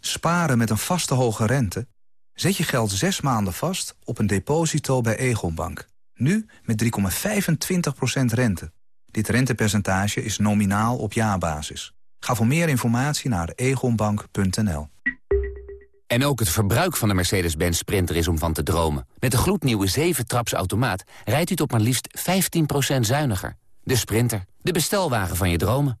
Sparen met een vaste hoge rente? Zet je geld zes maanden vast op een deposito bij Egonbank. Nu met 3,25% rente. Dit rentepercentage is nominaal op jaarbasis. Ga voor meer informatie naar egonbank.nl. En ook het verbruik van de Mercedes-Benz Sprinter is om van te dromen. Met de gloednieuwe 7-traps automaat rijdt u tot maar liefst 15% zuiniger. De Sprinter, de bestelwagen van je dromen.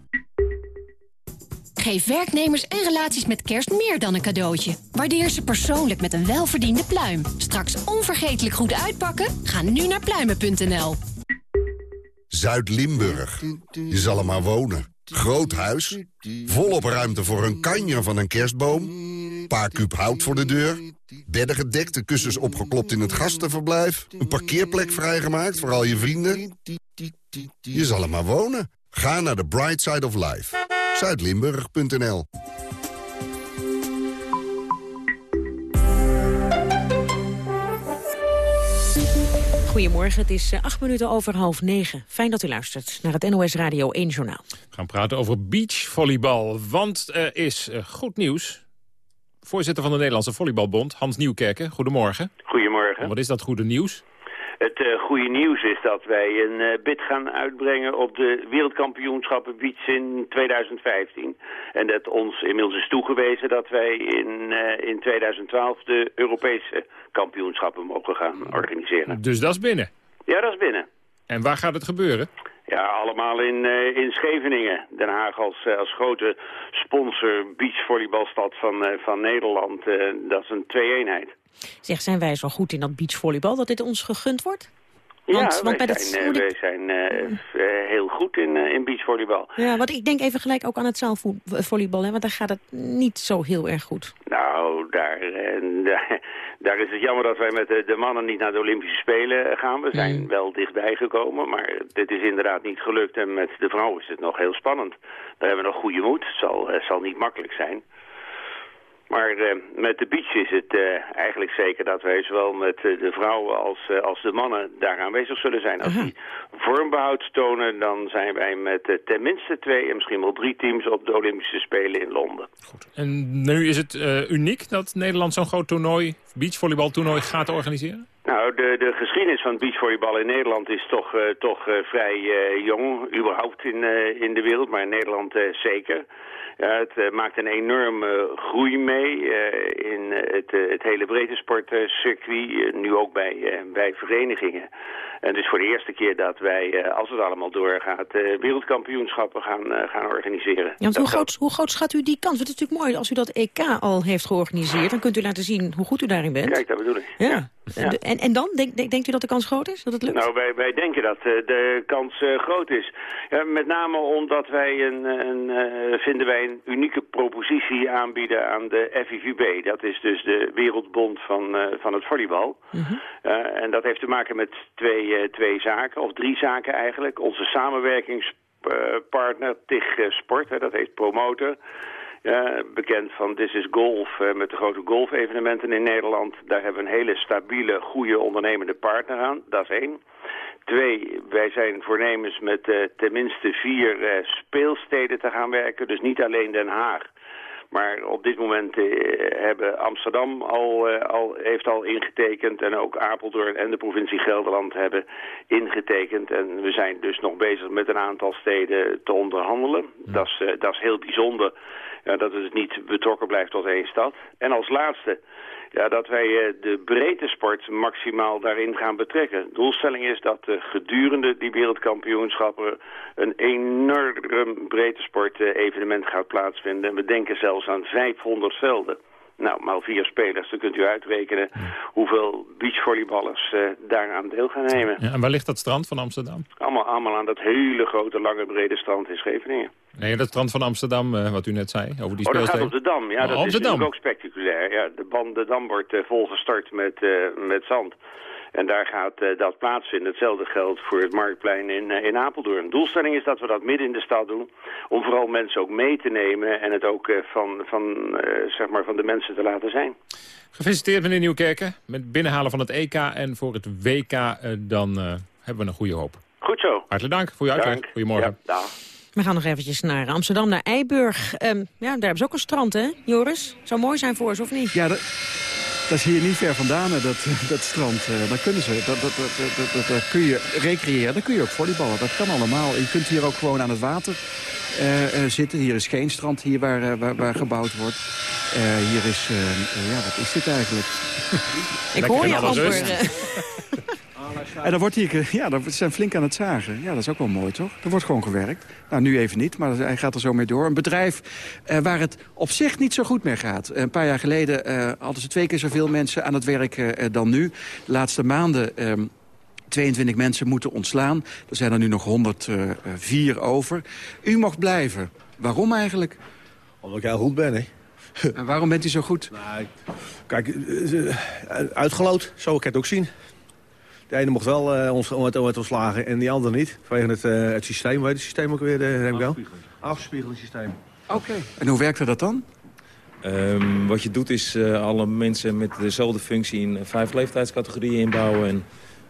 Geef werknemers en relaties met kerst meer dan een cadeautje. Waardeer ze persoonlijk met een welverdiende pluim. Straks onvergetelijk goed uitpakken? Ga nu naar pluimen.nl. Zuid-Limburg. Je zal er maar wonen. Groot huis, volop ruimte voor een kanjer van een kerstboom... paar kuub hout voor de deur, bedden gedekt, de kussens opgeklopt in het gastenverblijf... een parkeerplek vrijgemaakt voor al je vrienden. Je zal er maar wonen. Ga naar de Bright Side of Life. Zuidlimburg.nl Goedemorgen, het is eh, acht minuten over half negen. Fijn dat u luistert naar het NOS Radio 1 Journaal. We gaan praten over beachvolleybal, want er is uh, goed nieuws. Voorzitter van de Nederlandse Volleybalbond, Hans Nieuwkerken, goedemorgen. Goedemorgen. Wat is dat goede nieuws? Het uh, goede nieuws is dat wij een uh, bid gaan uitbrengen op de wereldkampioenschappen beach in 2015. En dat ons inmiddels is toegewezen dat wij in, uh, in 2012 de Europese kampioenschappen mogen gaan organiseren. Dus dat is binnen? Ja, dat is binnen. En waar gaat het gebeuren? Ja, allemaal in, in Scheveningen. Den Haag als, als grote sponsor beachvolleybalstad van, van Nederland. dat is een twee-eenheid. Zeg, zijn wij zo goed in dat beachvolleybal dat dit ons gegund wordt? Want, ja, want wij, bij zijn, dat, wij zijn heel goed in, in beachvolleybal. Ja, want ik denk even gelijk ook aan het zaalvolleybal, hè, want daar gaat het niet zo heel erg goed. Nou, daar, [laughs] daar, daar, is het jammer dat wij met de, de, mannen niet naar de Olympische Spelen gaan. We zijn mm. wel dichtbij gekomen, maar dit is inderdaad niet gelukt. En met de vrouwen is het nog heel spannend. Daar hebben we nog goede moed. Het zal, het zal niet makkelijk zijn. Maar eh, met de beach is het eh, eigenlijk zeker dat wij zowel met eh, de vrouwen als, als de mannen daar aanwezig zullen zijn. Als die vormbehoud tonen, dan zijn wij met eh, ten minste twee en misschien wel drie teams op de Olympische Spelen in Londen. En nu is het uniek dat Nederland zo'n groot toernooi, beachvolleybaltoernooi, gaat organiseren? Nou, de, de geschiedenis van beachvolleybal in Nederland is toch, eh, toch eh, vrij eh, jong, überhaupt in, in de wereld, maar in Nederland zeker. Ja, het maakt een enorme groei mee in het, het hele breedte sportcircuit, nu ook bij, bij verenigingen. En dus voor de eerste keer dat wij, als het allemaal doorgaat, wereldkampioenschappen gaan, gaan organiseren. Ja, hoe, groot, hoe groot schat u die kans? Want het is natuurlijk mooi als u dat EK al heeft georganiseerd. Dan kunt u laten zien hoe goed u daarin bent. Kijk, dat bedoel ik. Ja. En, en dan? Denk, denk- denkt u dat de kans groot is? Dat het lukt? Nou, wij, wij denken dat eh, de kans eh, groot is. Ja, met name omdat wij een, een, eh, vinden wij een unieke propositie aanbieden aan de FIVB. Dat is dus de Wereldbond van, van het volleybal. Eh, en dat heeft te maken met twee, twee zaken, of drie zaken eigenlijk. Onze samenwerkingspartner TIG Sport, hè, dat heet Promotor. Ja, bekend van This is Golf, eh, met de grote golfevenementen in Nederland. Daar hebben we een hele stabiele, goede ondernemende partner aan. Dat is één. Twee, wij zijn voornemens met eh, tenminste vier eh, speelsteden te gaan werken. Dus niet alleen Den Haag. Maar op dit moment hebben Amsterdam al, al, heeft al ingetekend en ook Apeldoorn en de provincie Gelderland hebben ingetekend. En we zijn dus nog bezig met een aantal steden te onderhandelen. Dat, is, dat is heel bijzonder ja, dat het niet betrokken blijft tot één stad. En als laatste ja, dat wij eh, de breedte sport maximaal daarin gaan betrekken. De doelstelling is dat eh, gedurende die wereldkampioenschappen een enorm breedte sport eh, evenement gaat plaatsvinden. En we denken zelfs aan 500 velden. Nou, maal vier spelers, dan kunt u uitrekenen hoeveel beachvolleyballers daaraan deel gaan nemen. Ja, en waar ligt dat strand van Amsterdam? Allemaal, allemaal aan dat hele grote, lange, brede strand in Scheveningen. Nee, dat strand van Amsterdam, eh, wat u net zei, over die Oh, dat gaat op de Dam. Ja, Oh, dat is Dam. ook spectaculair. Ja, de, ban, de Dam wordt eh, volgestart met, eh, met zand. En daar gaat dat plaatsvinden. Hetzelfde geldt voor het Marktplein in, in Apeldoorn. De doelstelling is dat we dat midden in de stad doen. Om vooral mensen ook mee te nemen en het ook van, van, zeg maar van de mensen te laten zijn. Gefeliciteerd meneer Nieuwkerken met het binnenhalen van het EK en voor het WK. dan hebben we een goede hoop. Goed zo. Hartelijk dank voor uw uitleg. Goedemorgen. We gaan nog eventjes naar Amsterdam, naar Eiburg. Ehm, ja, daar hebben ze ook een strand, hè, Joris? Zou mooi zijn voor ze, of niet? Ja, dat, dat is hier niet ver vandaan, hè, dat, dat strand. eh, Daar kunnen ze. Dat, dat, dat, dat, kun je recreëren, daar kun je ook volleyballen. Dat kan allemaal. Je kunt hier ook gewoon aan het water eh, eh, zitten. Hier is geen strand hier waar, waar, waar gebouwd wordt. Eh, hier is... ja, wat is dit eigenlijk? Ik hoor je amper. [laughs] eh. En dan wordt hier, ja, dan ze zijn flink aan het zagen. Ja, dat is ook wel mooi, toch? Er wordt gewoon gewerkt. Nou, nu even niet, maar hij gaat er zo mee door. Een bedrijf eh, waar het op zich niet zo goed mee gaat. Een paar jaar geleden eh, hadden ze twee keer zoveel mensen aan het werk eh, dan nu. De laatste maanden... ehm, 22 mensen moeten ontslaan. Er zijn er nu nog 104 over. U mocht blijven. Waarom eigenlijk? Omdat ik heel goed ben, hè. En waarom bent u zo goed? Nou, kijk, eh, eh, uitgeloot, zo je het ook zien. De ene mocht wel eh ons, ontslagen en die andere niet. Vanwege het, eh, het systeem, weet je het systeem ook weer, uh, Remco? Afspiegelingssysteem. Oké. En hoe werkte dat dan? Ehm, wat je doet is eh, alle mensen met dezelfde functie in vijf leeftijdscategorieën inbouwen. En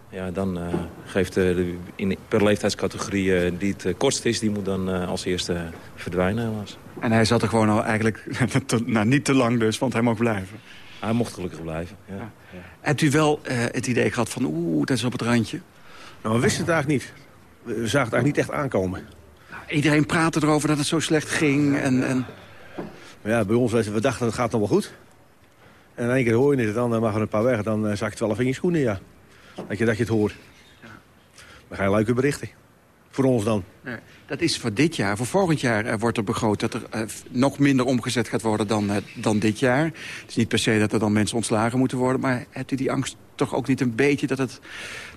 ja, dan eh, geeft de, in, per leeftijdscategorie die het eh, kortst is, die moet dan eh, als eerste verdwijnen helaas. En hij zat er gewoon al eigenlijk [laughs] te- nou, niet te lang dus, want hij mocht blijven. Hij mocht gelukkig blijven, ja. Hebt u wel eh, het idee gehad van oeh, dat is op het randje? Nou, we wisten het eigenlijk niet. We zagen het eigenlijk niet echt aankomen. Iedereen praatte erover dat het zo slecht ging. En, en... Maar ja, bij ons, we we dachten het gaat nog wel goed. En in één keer hoor je het, dan eh, mag er een paar weg. Dan eh, zag ik het wel even in je schoenen, ja. Dat je, dat je het hoort. Dan ga je leuke berichten. Voor ons dan. Nee, dat is voor dit jaar. Voor volgend jaar eh, wordt er begroot dat er eh, nog minder omgezet gaat worden dan, eh, dan dit jaar. Het is niet per se dat er dan mensen ontslagen moeten worden. Maar hebt u die angst toch ook niet een beetje dat het,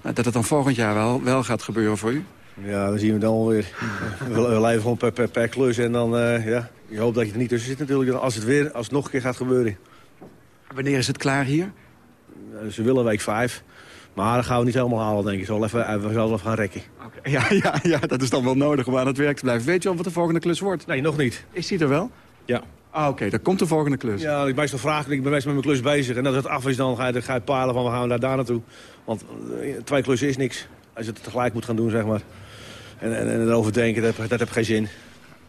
nou, dat het dan volgend jaar wel, wel gaat gebeuren voor u? Ja, dan zien we dan alweer. [laughs] we, we leven gewoon per, per, per klus en dan, eh, ja, je hoopt dat je er niet tussen zit natuurlijk. Als het weer, als het nog een keer gaat gebeuren. Wanneer is het klaar hier? Ze willen week vijf. Maar dat gaan we niet helemaal halen, denk ik. Zal even, eh, we zullen even gaan rekken. [laughs] Ja, ja, ja, dat is dan wel nodig om aan het werk te blijven. Weet je al wat de volgende klus wordt? Nee, nog niet. Is die er wel? Ja. Ah, oké, dan komt de volgende klus. Ja, ik meestal vraag ik ben meestal met mijn klus bezig. En als het af is, dan ga je, ga je palen van we gaan daar, daar naartoe. Want eh, twee klussen is niks. Als je het tegelijk moet gaan doen, zeg maar. En, en, en erover denken, dat, heb- dat heeft geen zin.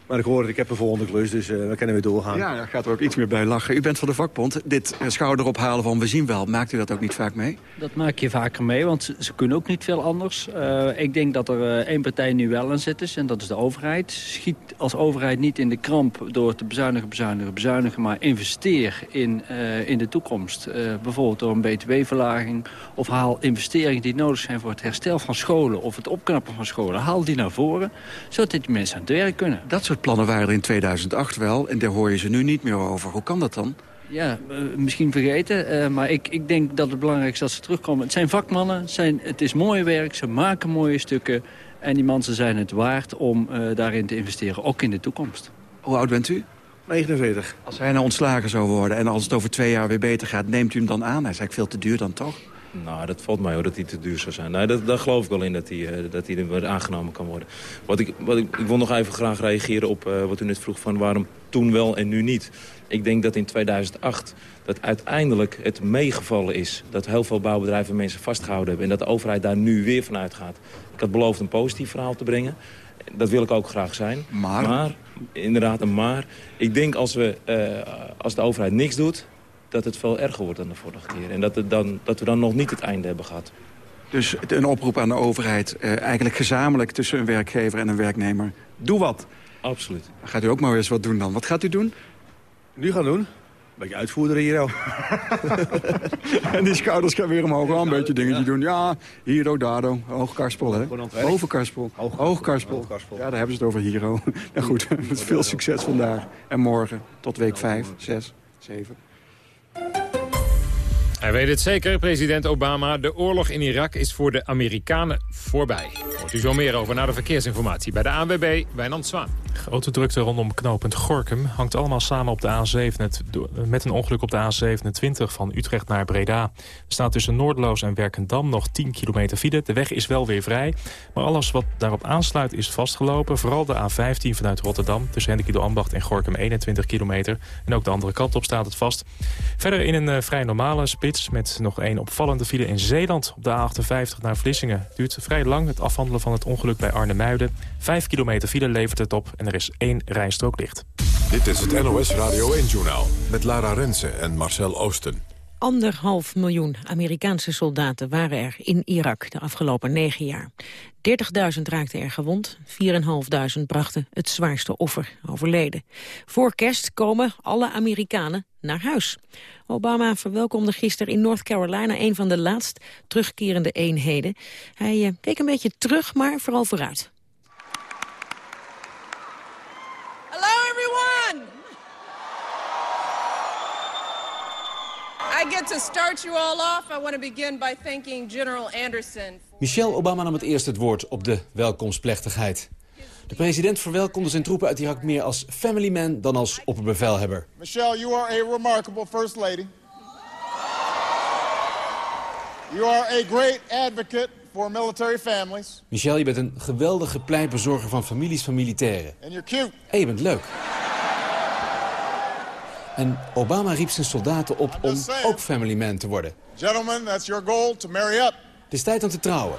Maar ik hoor het, ik heb een volgende klus, dus eh, we kunnen weer doorgaan. Ja, daar gaat er ook iets meer bij lachen. U bent van de vakbond. Dit eh, schouder ophalen van we zien wel, maakt u dat ook niet vaak mee? Dat maak je vaker mee, want ze, ze kunnen ook niet veel anders. Eh, ik denk dat er eh, één partij nu wel aan zit is, en dat is de overheid. Schiet als overheid niet in de kramp door te bezuinigen, bezuinigen, bezuinigen... maar investeer in, eh, in de toekomst. Eh, bijvoorbeeld door een btw-verlaging of haal investeringen die nodig zijn... voor het herstel van scholen of het opknappen van scholen. Haal die naar voren, zodat die mensen aan het werk kunnen. Dat soort plannen waren er in 2008 wel en daar hoor je ze nu niet meer over. Hoe kan dat dan? Ja, eh, misschien vergeten. eh, maar ik, ik denk dat het belangrijk is dat ze terugkomen. Het zijn vakmannen, het zijn, het is mooi werk, ze maken mooie stukken. En die mensen zijn het waard om eh, daarin te investeren, ook in de toekomst. Hoe oud bent u? 49. Als hij nou ontslagen zou worden en als het over twee jaar weer beter gaat... neemt u hem dan aan? Hij is eigenlijk veel te duur dan toch? Nou, dat valt mij hoor, dat hij te duur zou zijn. Nee, dat, daar geloof ik wel in dat hij, eh, dat er weer aangenomen kan worden. Wat ik, wat ik, ik wil nog even graag reageren op eh, wat u net vroeg van waarom toen wel en nu niet. Ik denk dat in 2008 dat uiteindelijk het meegevallen is. Dat heel veel bouwbedrijven mensen vastgehouden hebben. En dat de overheid daar nu weer van uitgaat. Ik had beloofd een positief verhaal te brengen. Dat wil ik ook graag zijn. Maar? inderdaad een maar. Ik denk als, we, eh, als de overheid niks doet, dat het veel erger wordt dan de vorige keer. En dat, het dan, dat we dan nog niet het einde hebben gehad. Dus een oproep aan de overheid, eh, eigenlijk gezamenlijk tussen een werkgever en een werknemer. Doe wat. Absoluut. Dan gaat u ook maar weer eens wat doen dan. Wat gaat u doen? Nu gaan doen? Een beetje uitvoerderen hier al. [laughs] En die schouders gaan weer omhoog. Wel een beetje dingetje doen. Ja, hier, daar, oh. Hoogkarspel, hè? Bovenkarspel. Hoogkarspel. Ja, daar hebben ze het over hier, oh. [laughs] Nou goed, met [laughs] veel succes vandaag. En morgen tot week 5, 6, 7. Thank you. Hij weet het zeker, president Obama. De oorlog in Irak is voor de Amerikanen voorbij. Hoort u zo meer over na de verkeersinformatie bij de ANWB, Wijnand Zwaan. Grote drukte rondom knooppunt Gorkum hangt allemaal samen op de A7, het- do- met een ongeluk op de A27 van Utrecht naar Breda. Er staat tussen Noordloos en Werkendam nog 10 kilometer file. De weg is wel weer vrij, maar alles wat daarop aansluit is vastgelopen. Vooral de A15 vanuit Rotterdam tussen Hendrik Ambacht en Gorkum 21 kilometer. En ook de andere kant op staat het vast. Verder in een eh, vrij normale met nog één opvallende file in Zeeland op de A58 naar Vlissingen. Duurt vrij lang het afhandelen van het ongeluk bij Arnhem-Muiden. Vijf kilometer file levert het op en er is één rijstrook dicht. Dit is het NOS Radio 1-journaal met Lara Rensen en Marcel Oosten. Anderhalf miljoen Amerikaanse soldaten waren er in Irak de afgelopen negen jaar. 30.000 raakten er gewond, 4.500 brachten het zwaarste offer overleden. Voor kerst komen alle Amerikanen naar huis. Obama verwelkomde gisteren in North Carolina een van de laatst terugkerende eenheden. Hij eh, keek een beetje terug, maar vooral vooruit. I get to start you all off. I want to begin by thanking General Anderson. Michelle Obama nam het eerst het woord op de welkomstplechtigheid. De president verwelkomde zijn troepen uit Irak meer als family man dan als opperbevelhebber. Michelle, you are a remarkable First Lady. You are a great advocate for military families. Michelle, je bent een geweldige pleitbezorger van families van militairen. And you're cute. En je bent leuk. En Obama riep zijn soldaten op om ook family man te worden. Gentlemen, that's your goal, to marry up. Het is tijd om te trouwen.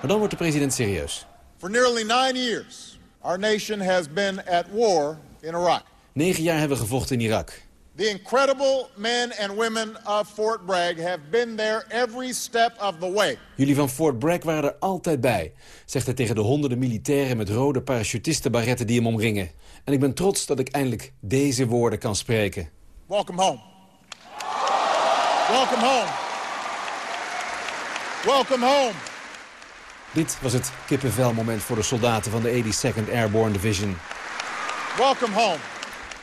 Maar dan wordt de president serieus. For nearly nine years, our nation has been at war in Iraq. Negen jaar hebben we gevochten in Irak. The incredible men and women of Fort Bragg have been there every step of the way. Jullie van Fort Bragg waren er altijd bij, zegt hij tegen de honderden militairen met rode parachutistenbarretten die hem omringen. En ik ben trots dat ik eindelijk deze woorden kan spreken. Welcome home. Welcome home. Welcome home. Dit was het kippenvelmoment voor de soldaten van de 82nd Airborne Division. Welcome home.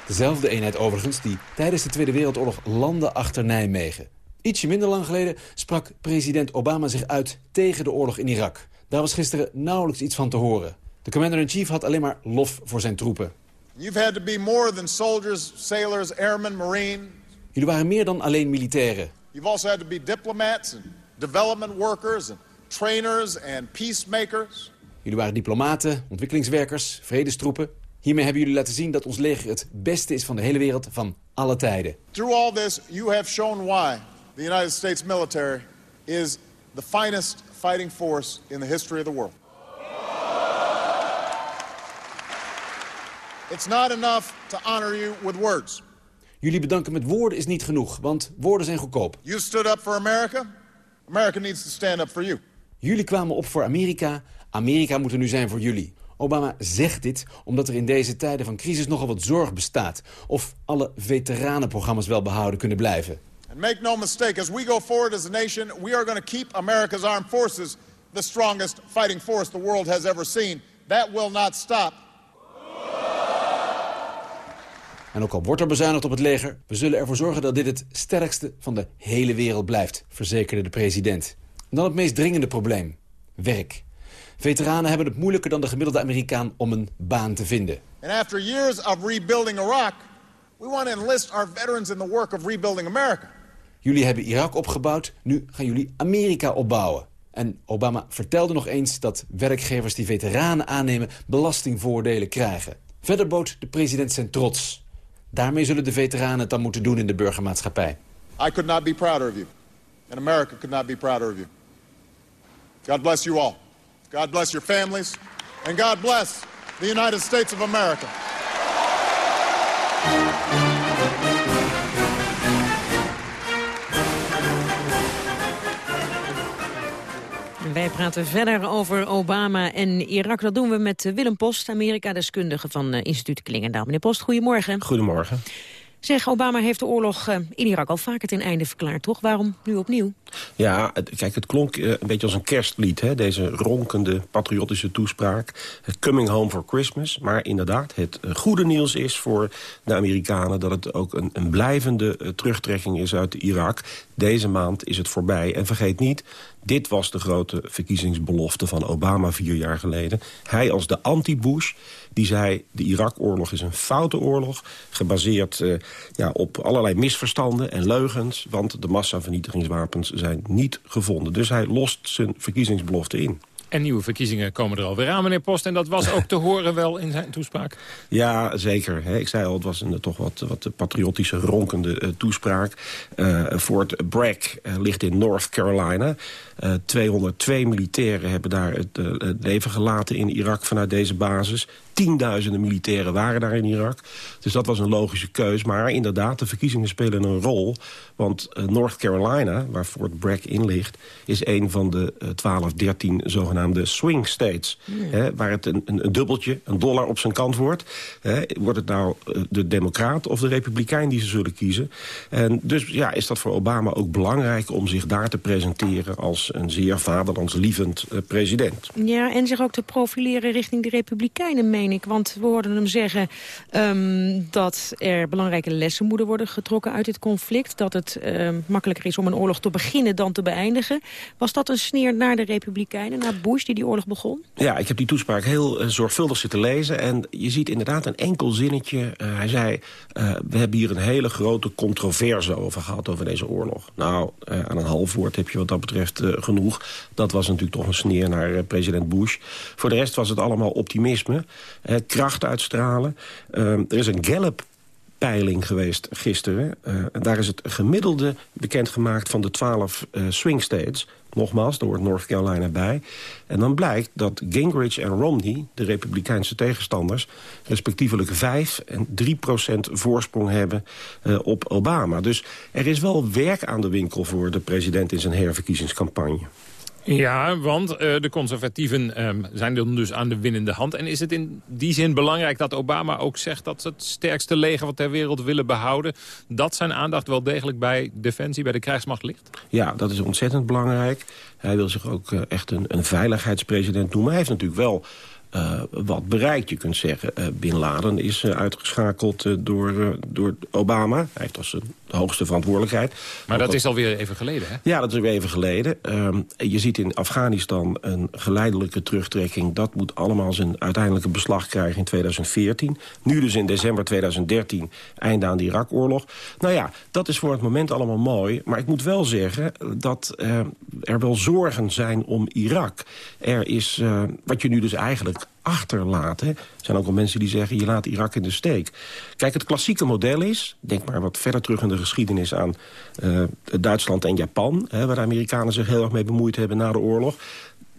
Dezelfde eenheid overigens die tijdens de Tweede Wereldoorlog landde achter Nijmegen. Ietsje minder lang geleden sprak president Obama zich uit tegen de oorlog in Irak. Daar was gisteren nauwelijks iets van te horen. De commander-in-chief had alleen maar lof voor zijn troepen. You've had to be more than soldiers, sailors, airmen, marine. Jullie waren meer dan alleen militairen. You've also had to be diplomats and development workers and trainers and peacemakers. Jullie waren diplomaten, ontwikkelingswerkers, vredestroepen. Hiermee hebben jullie laten zien dat ons leger het beste is van de hele wereld van alle tijden. Through all this, you have shown why the United States military is the finest fighting force in the history of the world. It's not enough to honor you with words. Jullie bedanken met woorden is niet genoeg, want woorden zijn goedkoop. You stood up for America. America needs to stand up for you. Jullie kwamen op voor Amerika. Amerika moet er nu zijn voor jullie. Obama zegt dit omdat er in deze tijden van crisis nogal wat zorg bestaat. Of alle veteranenprogramma's wel behouden kunnen blijven. And make no mistake, as we go forward as a nation, we are going to keep America's armed forces the strongest fighting force the world has ever seen. That will not stop. En ook al wordt er bezuinigd op het leger... we zullen ervoor zorgen dat dit het sterkste van de hele wereld blijft... verzekerde de president. En dan het meest dringende probleem. Werk. Veteranen hebben het moeilijker dan de gemiddelde Amerikaan om een baan te vinden. And after years of rebuilding Iraq, we want to enlist our veterans in the work of rebuilding America. Jullie hebben Irak opgebouwd, nu gaan jullie Amerika opbouwen. En Obama vertelde nog eens dat werkgevers die veteranen aannemen... belastingvoordelen krijgen. Verder bood de president zijn trots. Daarmee zullen de veteranen het dan moeten doen in de burgermaatschappij. I could not be prouder of you. And America could not be prouder of you. God bless you all. God bless your families. And God bless the United States of America. Wij praten verder over Obama en Irak. Dat doen we met Willem Post, Amerika-deskundige van uh, instituut Klingendaal. Meneer Post, goedemorgen. Goedemorgen. Zeg, Obama heeft de oorlog uh, in Irak al vaker ten einde verklaard, toch? Waarom nu opnieuw? Ja, kijk, het klonk uh, een beetje als een kerstlied, hè? deze ronkende patriotische toespraak. Coming home for Christmas. Maar inderdaad, het uh, goede nieuws is voor de Amerikanen... dat het ook een, blijvende terugtrekking is uit Irak. Deze maand is het voorbij. En vergeet niet, dit was de grote verkiezingsbelofte van Obama vier jaar geleden. Hij als de anti-Bush, die zei... de Irak-oorlog is een foute oorlog... gebaseerd ja, op allerlei misverstanden en leugens... want de massavernietigingswapens zijn niet gevonden. Dus hij lost zijn verkiezingsbelofte in. En nieuwe verkiezingen komen er alweer aan, meneer Post. En dat was ook te horen wel in zijn toespraak. [laughs] Ja, zeker. Ik zei al, het was een toch wat, wat patriotische, ronkende uh, toespraak. Uh, Fort Bragg uh, ligt in North Carolina. 202 militairen hebben daar het, het leven gelaten in Irak vanuit deze basis. Tienduizenden militairen waren daar in Irak. Dus dat was een logische keus. Maar inderdaad, de verkiezingen spelen een rol. Want uh, North Carolina, waar Fort Bragg in ligt... is een van de uh, 12, 13 zogenaamde swing states. Hmm. Hè, waar het een, een, een, dubbeltje, een dollar op zijn kant wordt. Hè, wordt het nou uh, de democraat of de republikein die ze zullen kiezen? En dus ja, is dat voor Obama ook belangrijk... om zich daar te presenteren als een zeer vaderlandslievend uh, president. Ja, en zich ook te profileren richting de republikeinen, meen ik. Want we hoorden hem zeggen um, dat er belangrijke lessen moeten worden getrokken uit dit conflict. Dat het uh, makkelijker is om een oorlog te beginnen dan te beëindigen. Was dat een sneer naar de Republikeinen, naar Bush die die oorlog begon? Ja, ik heb die toespraak heel uh, zorgvuldig zitten lezen. En je ziet inderdaad een enkel zinnetje. Uh, hij zei, uh, we hebben hier een hele grote controverse over gehad over deze oorlog. Nou, aan een half woord heb je wat dat betreft genoeg. Dat was natuurlijk toch een sneer naar president Bush. Voor de rest was het allemaal optimisme. kracht uitstralen. er is een Gallup peiling geweest gisteren. Uh, daar is het gemiddelde bekendgemaakt van de 12 uh, swing states. Nogmaals, daar hoort North Carolina bij. En dan blijkt dat Gingrich en Romney, de republikeinse tegenstanders... respectievelijk 5 en 3 procent voorsprong hebben uh, op Obama. Dus er is wel werk aan de winkel voor de president in zijn herverkiezingscampagne. Ja, want uh, de conservatieven um, zijn dan dus aan de winnende hand. En is het in die zin belangrijk dat Obama ook zegt... dat ze het sterkste leger wat ter wereld willen behouden... dat zijn aandacht wel degelijk bij defensie, bij de krijgsmacht ligt? Ja, dat is ontzettend belangrijk. Hij wil zich ook uh, echt een, een veiligheidspresident noemen. Hij heeft natuurlijk wel... Uh, wat bereikt. Je kunt zeggen, Bin Laden is uitgeschakeld door, door Obama. Hij heeft als de hoogste verantwoordelijkheid. Maar dat is alweer even geleden, hè? Ja, dat is weer even geleden. Um, je ziet in Afghanistan een geleidelijke terugtrekking. Dat moet allemaal zijn uiteindelijke beslag krijgen in 2014. Nu dus in december 2013, einde aan de Irak-oorlog. Nou ja, dat is voor het moment allemaal mooi. Maar ik moet wel zeggen dat er wel zorgen zijn om Irak. Er is, wat je nu dus eigenlijk achterlaten. Er zijn ook wel mensen die zeggen, je laat Irak in de steek. Kijk, het klassieke model is, denk maar wat verder terug in de geschiedenis aan uh, Duitsland en Japan... Hè, waar de Amerikanen zich heel erg mee bemoeid hebben na de oorlog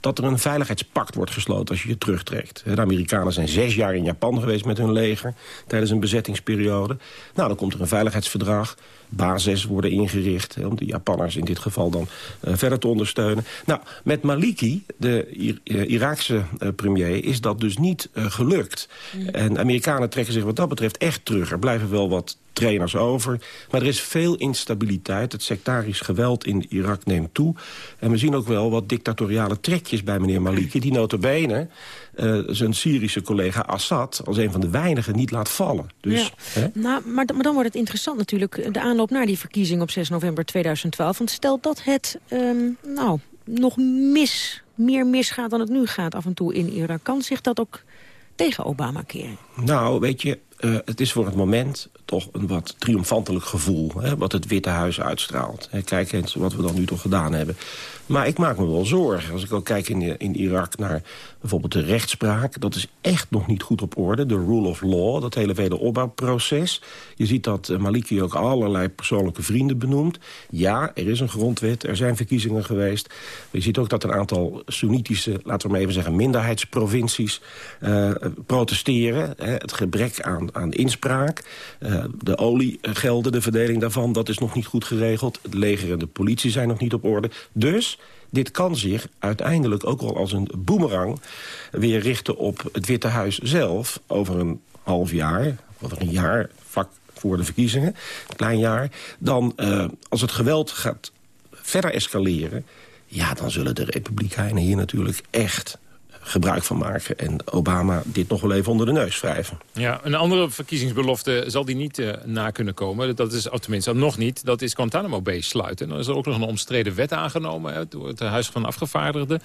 dat er een veiligheidspact wordt gesloten als je je terugtrekt. De Amerikanen zijn zes jaar in Japan geweest met hun leger... tijdens een bezettingsperiode. Nou, dan komt er een veiligheidsverdrag. Bases worden ingericht om de Japanners in dit geval dan uh, verder te ondersteunen. Nou, met Maliki, de uh, Iraakse uh, premier, is dat dus niet gelukt. Mm. En Amerikanen trekken zich wat dat betreft echt terug. Er blijven wel wat trainers over. Maar er is veel instabiliteit. Het sectarisch geweld in Irak neemt toe. En we zien ook wel wat dictatoriale trekjes bij meneer Maliki... die notabene uh, zijn Syrische collega Assad... als een van de weinigen niet laat vallen. Dus, ja. nou, maar, maar, dan wordt het interessant natuurlijk... de aanloop naar die verkiezing op 6 november 2012. Want stel dat het um, nou, nog mis, meer misgaat dan het nu gaat af en toe in Irak... kan zich dat ook tegen Obama keren? Nou, weet je, uh, het is voor het moment toch een wat triomfantelijk gevoel... Hè, wat het Witte Huis uitstraalt. Kijk eens wat we dan nu toch gedaan hebben. Maar ik maak me wel zorgen. Als ik ook kijk in, in Irak naar bijvoorbeeld de rechtspraak... dat is echt nog niet goed op orde. De rule of law, dat hele wederopbouwproces. Je ziet dat uh, Maliki ook allerlei persoonlijke vrienden benoemt. Ja, er is een grondwet, er zijn verkiezingen geweest. Je ziet ook dat een aantal Soenitische, laten we maar even zeggen... minderheidsprovincies uh, protesteren. Hè, het gebrek aan, aan inspraak. Uh, de oliegelden, de verdeling daarvan, dat is nog niet goed geregeld. Het leger en de politie zijn nog niet op orde. Dus dit kan zich uiteindelijk ook wel als een boemerang... weer richten op het Witte Huis zelf over een half jaar... of een jaar, vlak voor de verkiezingen, een klein jaar... dan uh, als het geweld gaat verder escaleren... ja, dan zullen de Republikeinen hier natuurlijk echt gebruik van maken. En Obama dit nog wel even onder de neus wrijven. Ja, een andere verkiezingsbelofte zal die niet uh, na kunnen komen. Dat is, of tenminste nog niet. Dat is Guantanamo Bay sluiten. Dan is er ook nog een omstreden wet aangenomen hè, door het Huis van Afgevaardigden.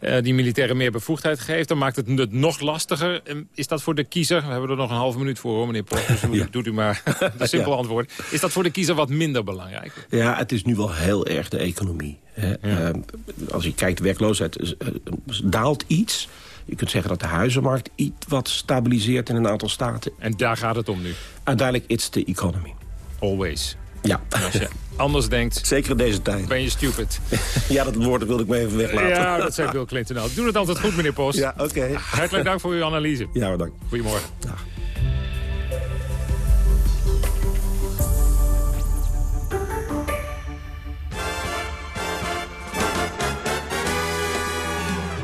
Uh, die militairen meer bevoegdheid geeft. Dan maakt het het nog lastiger. Is dat voor de kiezer, we hebben er nog een halve minuut voor hoor, meneer Post. Dus [laughs] ja. doet u maar [laughs] de simpele ja. antwoord. Is dat voor de kiezer wat minder belangrijk? Ja, het is nu wel heel erg de economie. Ja. Uh, als je kijkt, werkloosheid uh, daalt iets. Je kunt zeggen dat de huizenmarkt iets wat stabiliseert in een aantal staten. En daar gaat het om nu? Uiteindelijk, it's the economy. Always. Ja. Als je anders denkt... Zeker in deze tijd. Ben je stupid. [laughs] ja, dat woord wilde ik me even weglaten. Ja, dat zei Bill Clinton ook. Doe het altijd goed, meneer Post. Ja, oké. Okay. Hartelijk dank voor uw analyse. Ja, bedankt. Goedemorgen.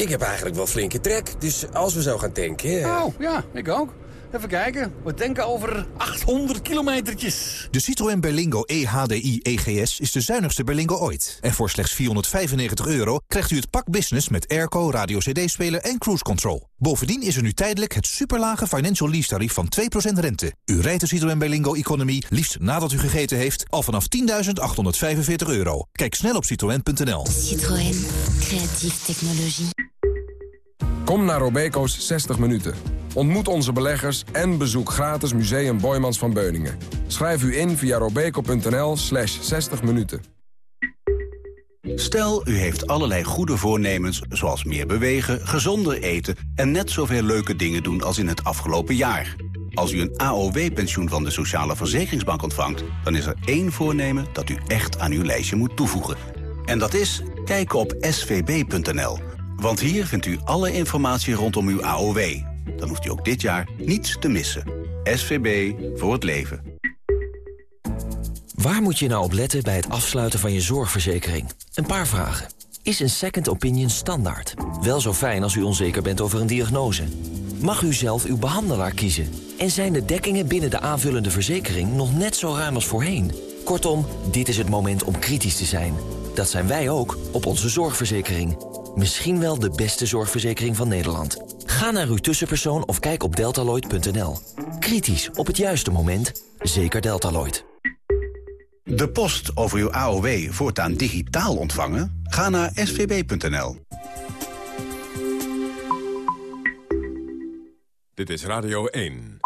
Ik heb eigenlijk wel flinke trek, dus als we zo gaan tanken... Oh, ja, ik ook. Even kijken, we denken over 800 kilometertjes. De Citroën Berlingo EHDI EGS is de zuinigste Berlingo ooit. En voor slechts 495 euro krijgt u het pak business met airco, radio-cd-speler en cruise control. Bovendien is er nu tijdelijk het superlage financial lease tarief van 2% rente. U rijdt de Citroën Berlingo Economy liefst nadat u gegeten heeft al vanaf 10.845 euro. Kijk snel op citroën.nl. Citroën, creatieve technologie. Kom naar Robeco's 60 minuten. Ontmoet onze beleggers en bezoek gratis Museum Boymans van Beuningen. Schrijf u in via robeco.nl slash 60 minuten. Stel, u heeft allerlei goede voornemens, zoals meer bewegen, gezonder eten... en net zoveel leuke dingen doen als in het afgelopen jaar. Als u een AOW-pensioen van de Sociale Verzekeringsbank ontvangt... dan is er één voornemen dat u echt aan uw lijstje moet toevoegen. En dat is Kijk op svb.nl. Want hier vindt u alle informatie rondom uw AOW. Dan hoeft u ook dit jaar niets te missen. SVB voor het leven. Waar moet je nou op letten bij het afsluiten van je zorgverzekering? Een paar vragen. Is een second opinion standaard? Wel zo fijn als u onzeker bent over een diagnose. Mag u zelf uw behandelaar kiezen? En zijn de dekkingen binnen de aanvullende verzekering nog net zo ruim als voorheen? Kortom, dit is het moment om kritisch te zijn. Dat zijn wij ook op onze zorgverzekering. Misschien wel de beste zorgverzekering van Nederland. Ga naar uw tussenpersoon of kijk op deltaloid.nl. Kritisch op het juiste moment. Zeker Deltaloid. De post over uw AOW voortaan digitaal ontvangen? Ga naar svb.nl. Dit is Radio 1.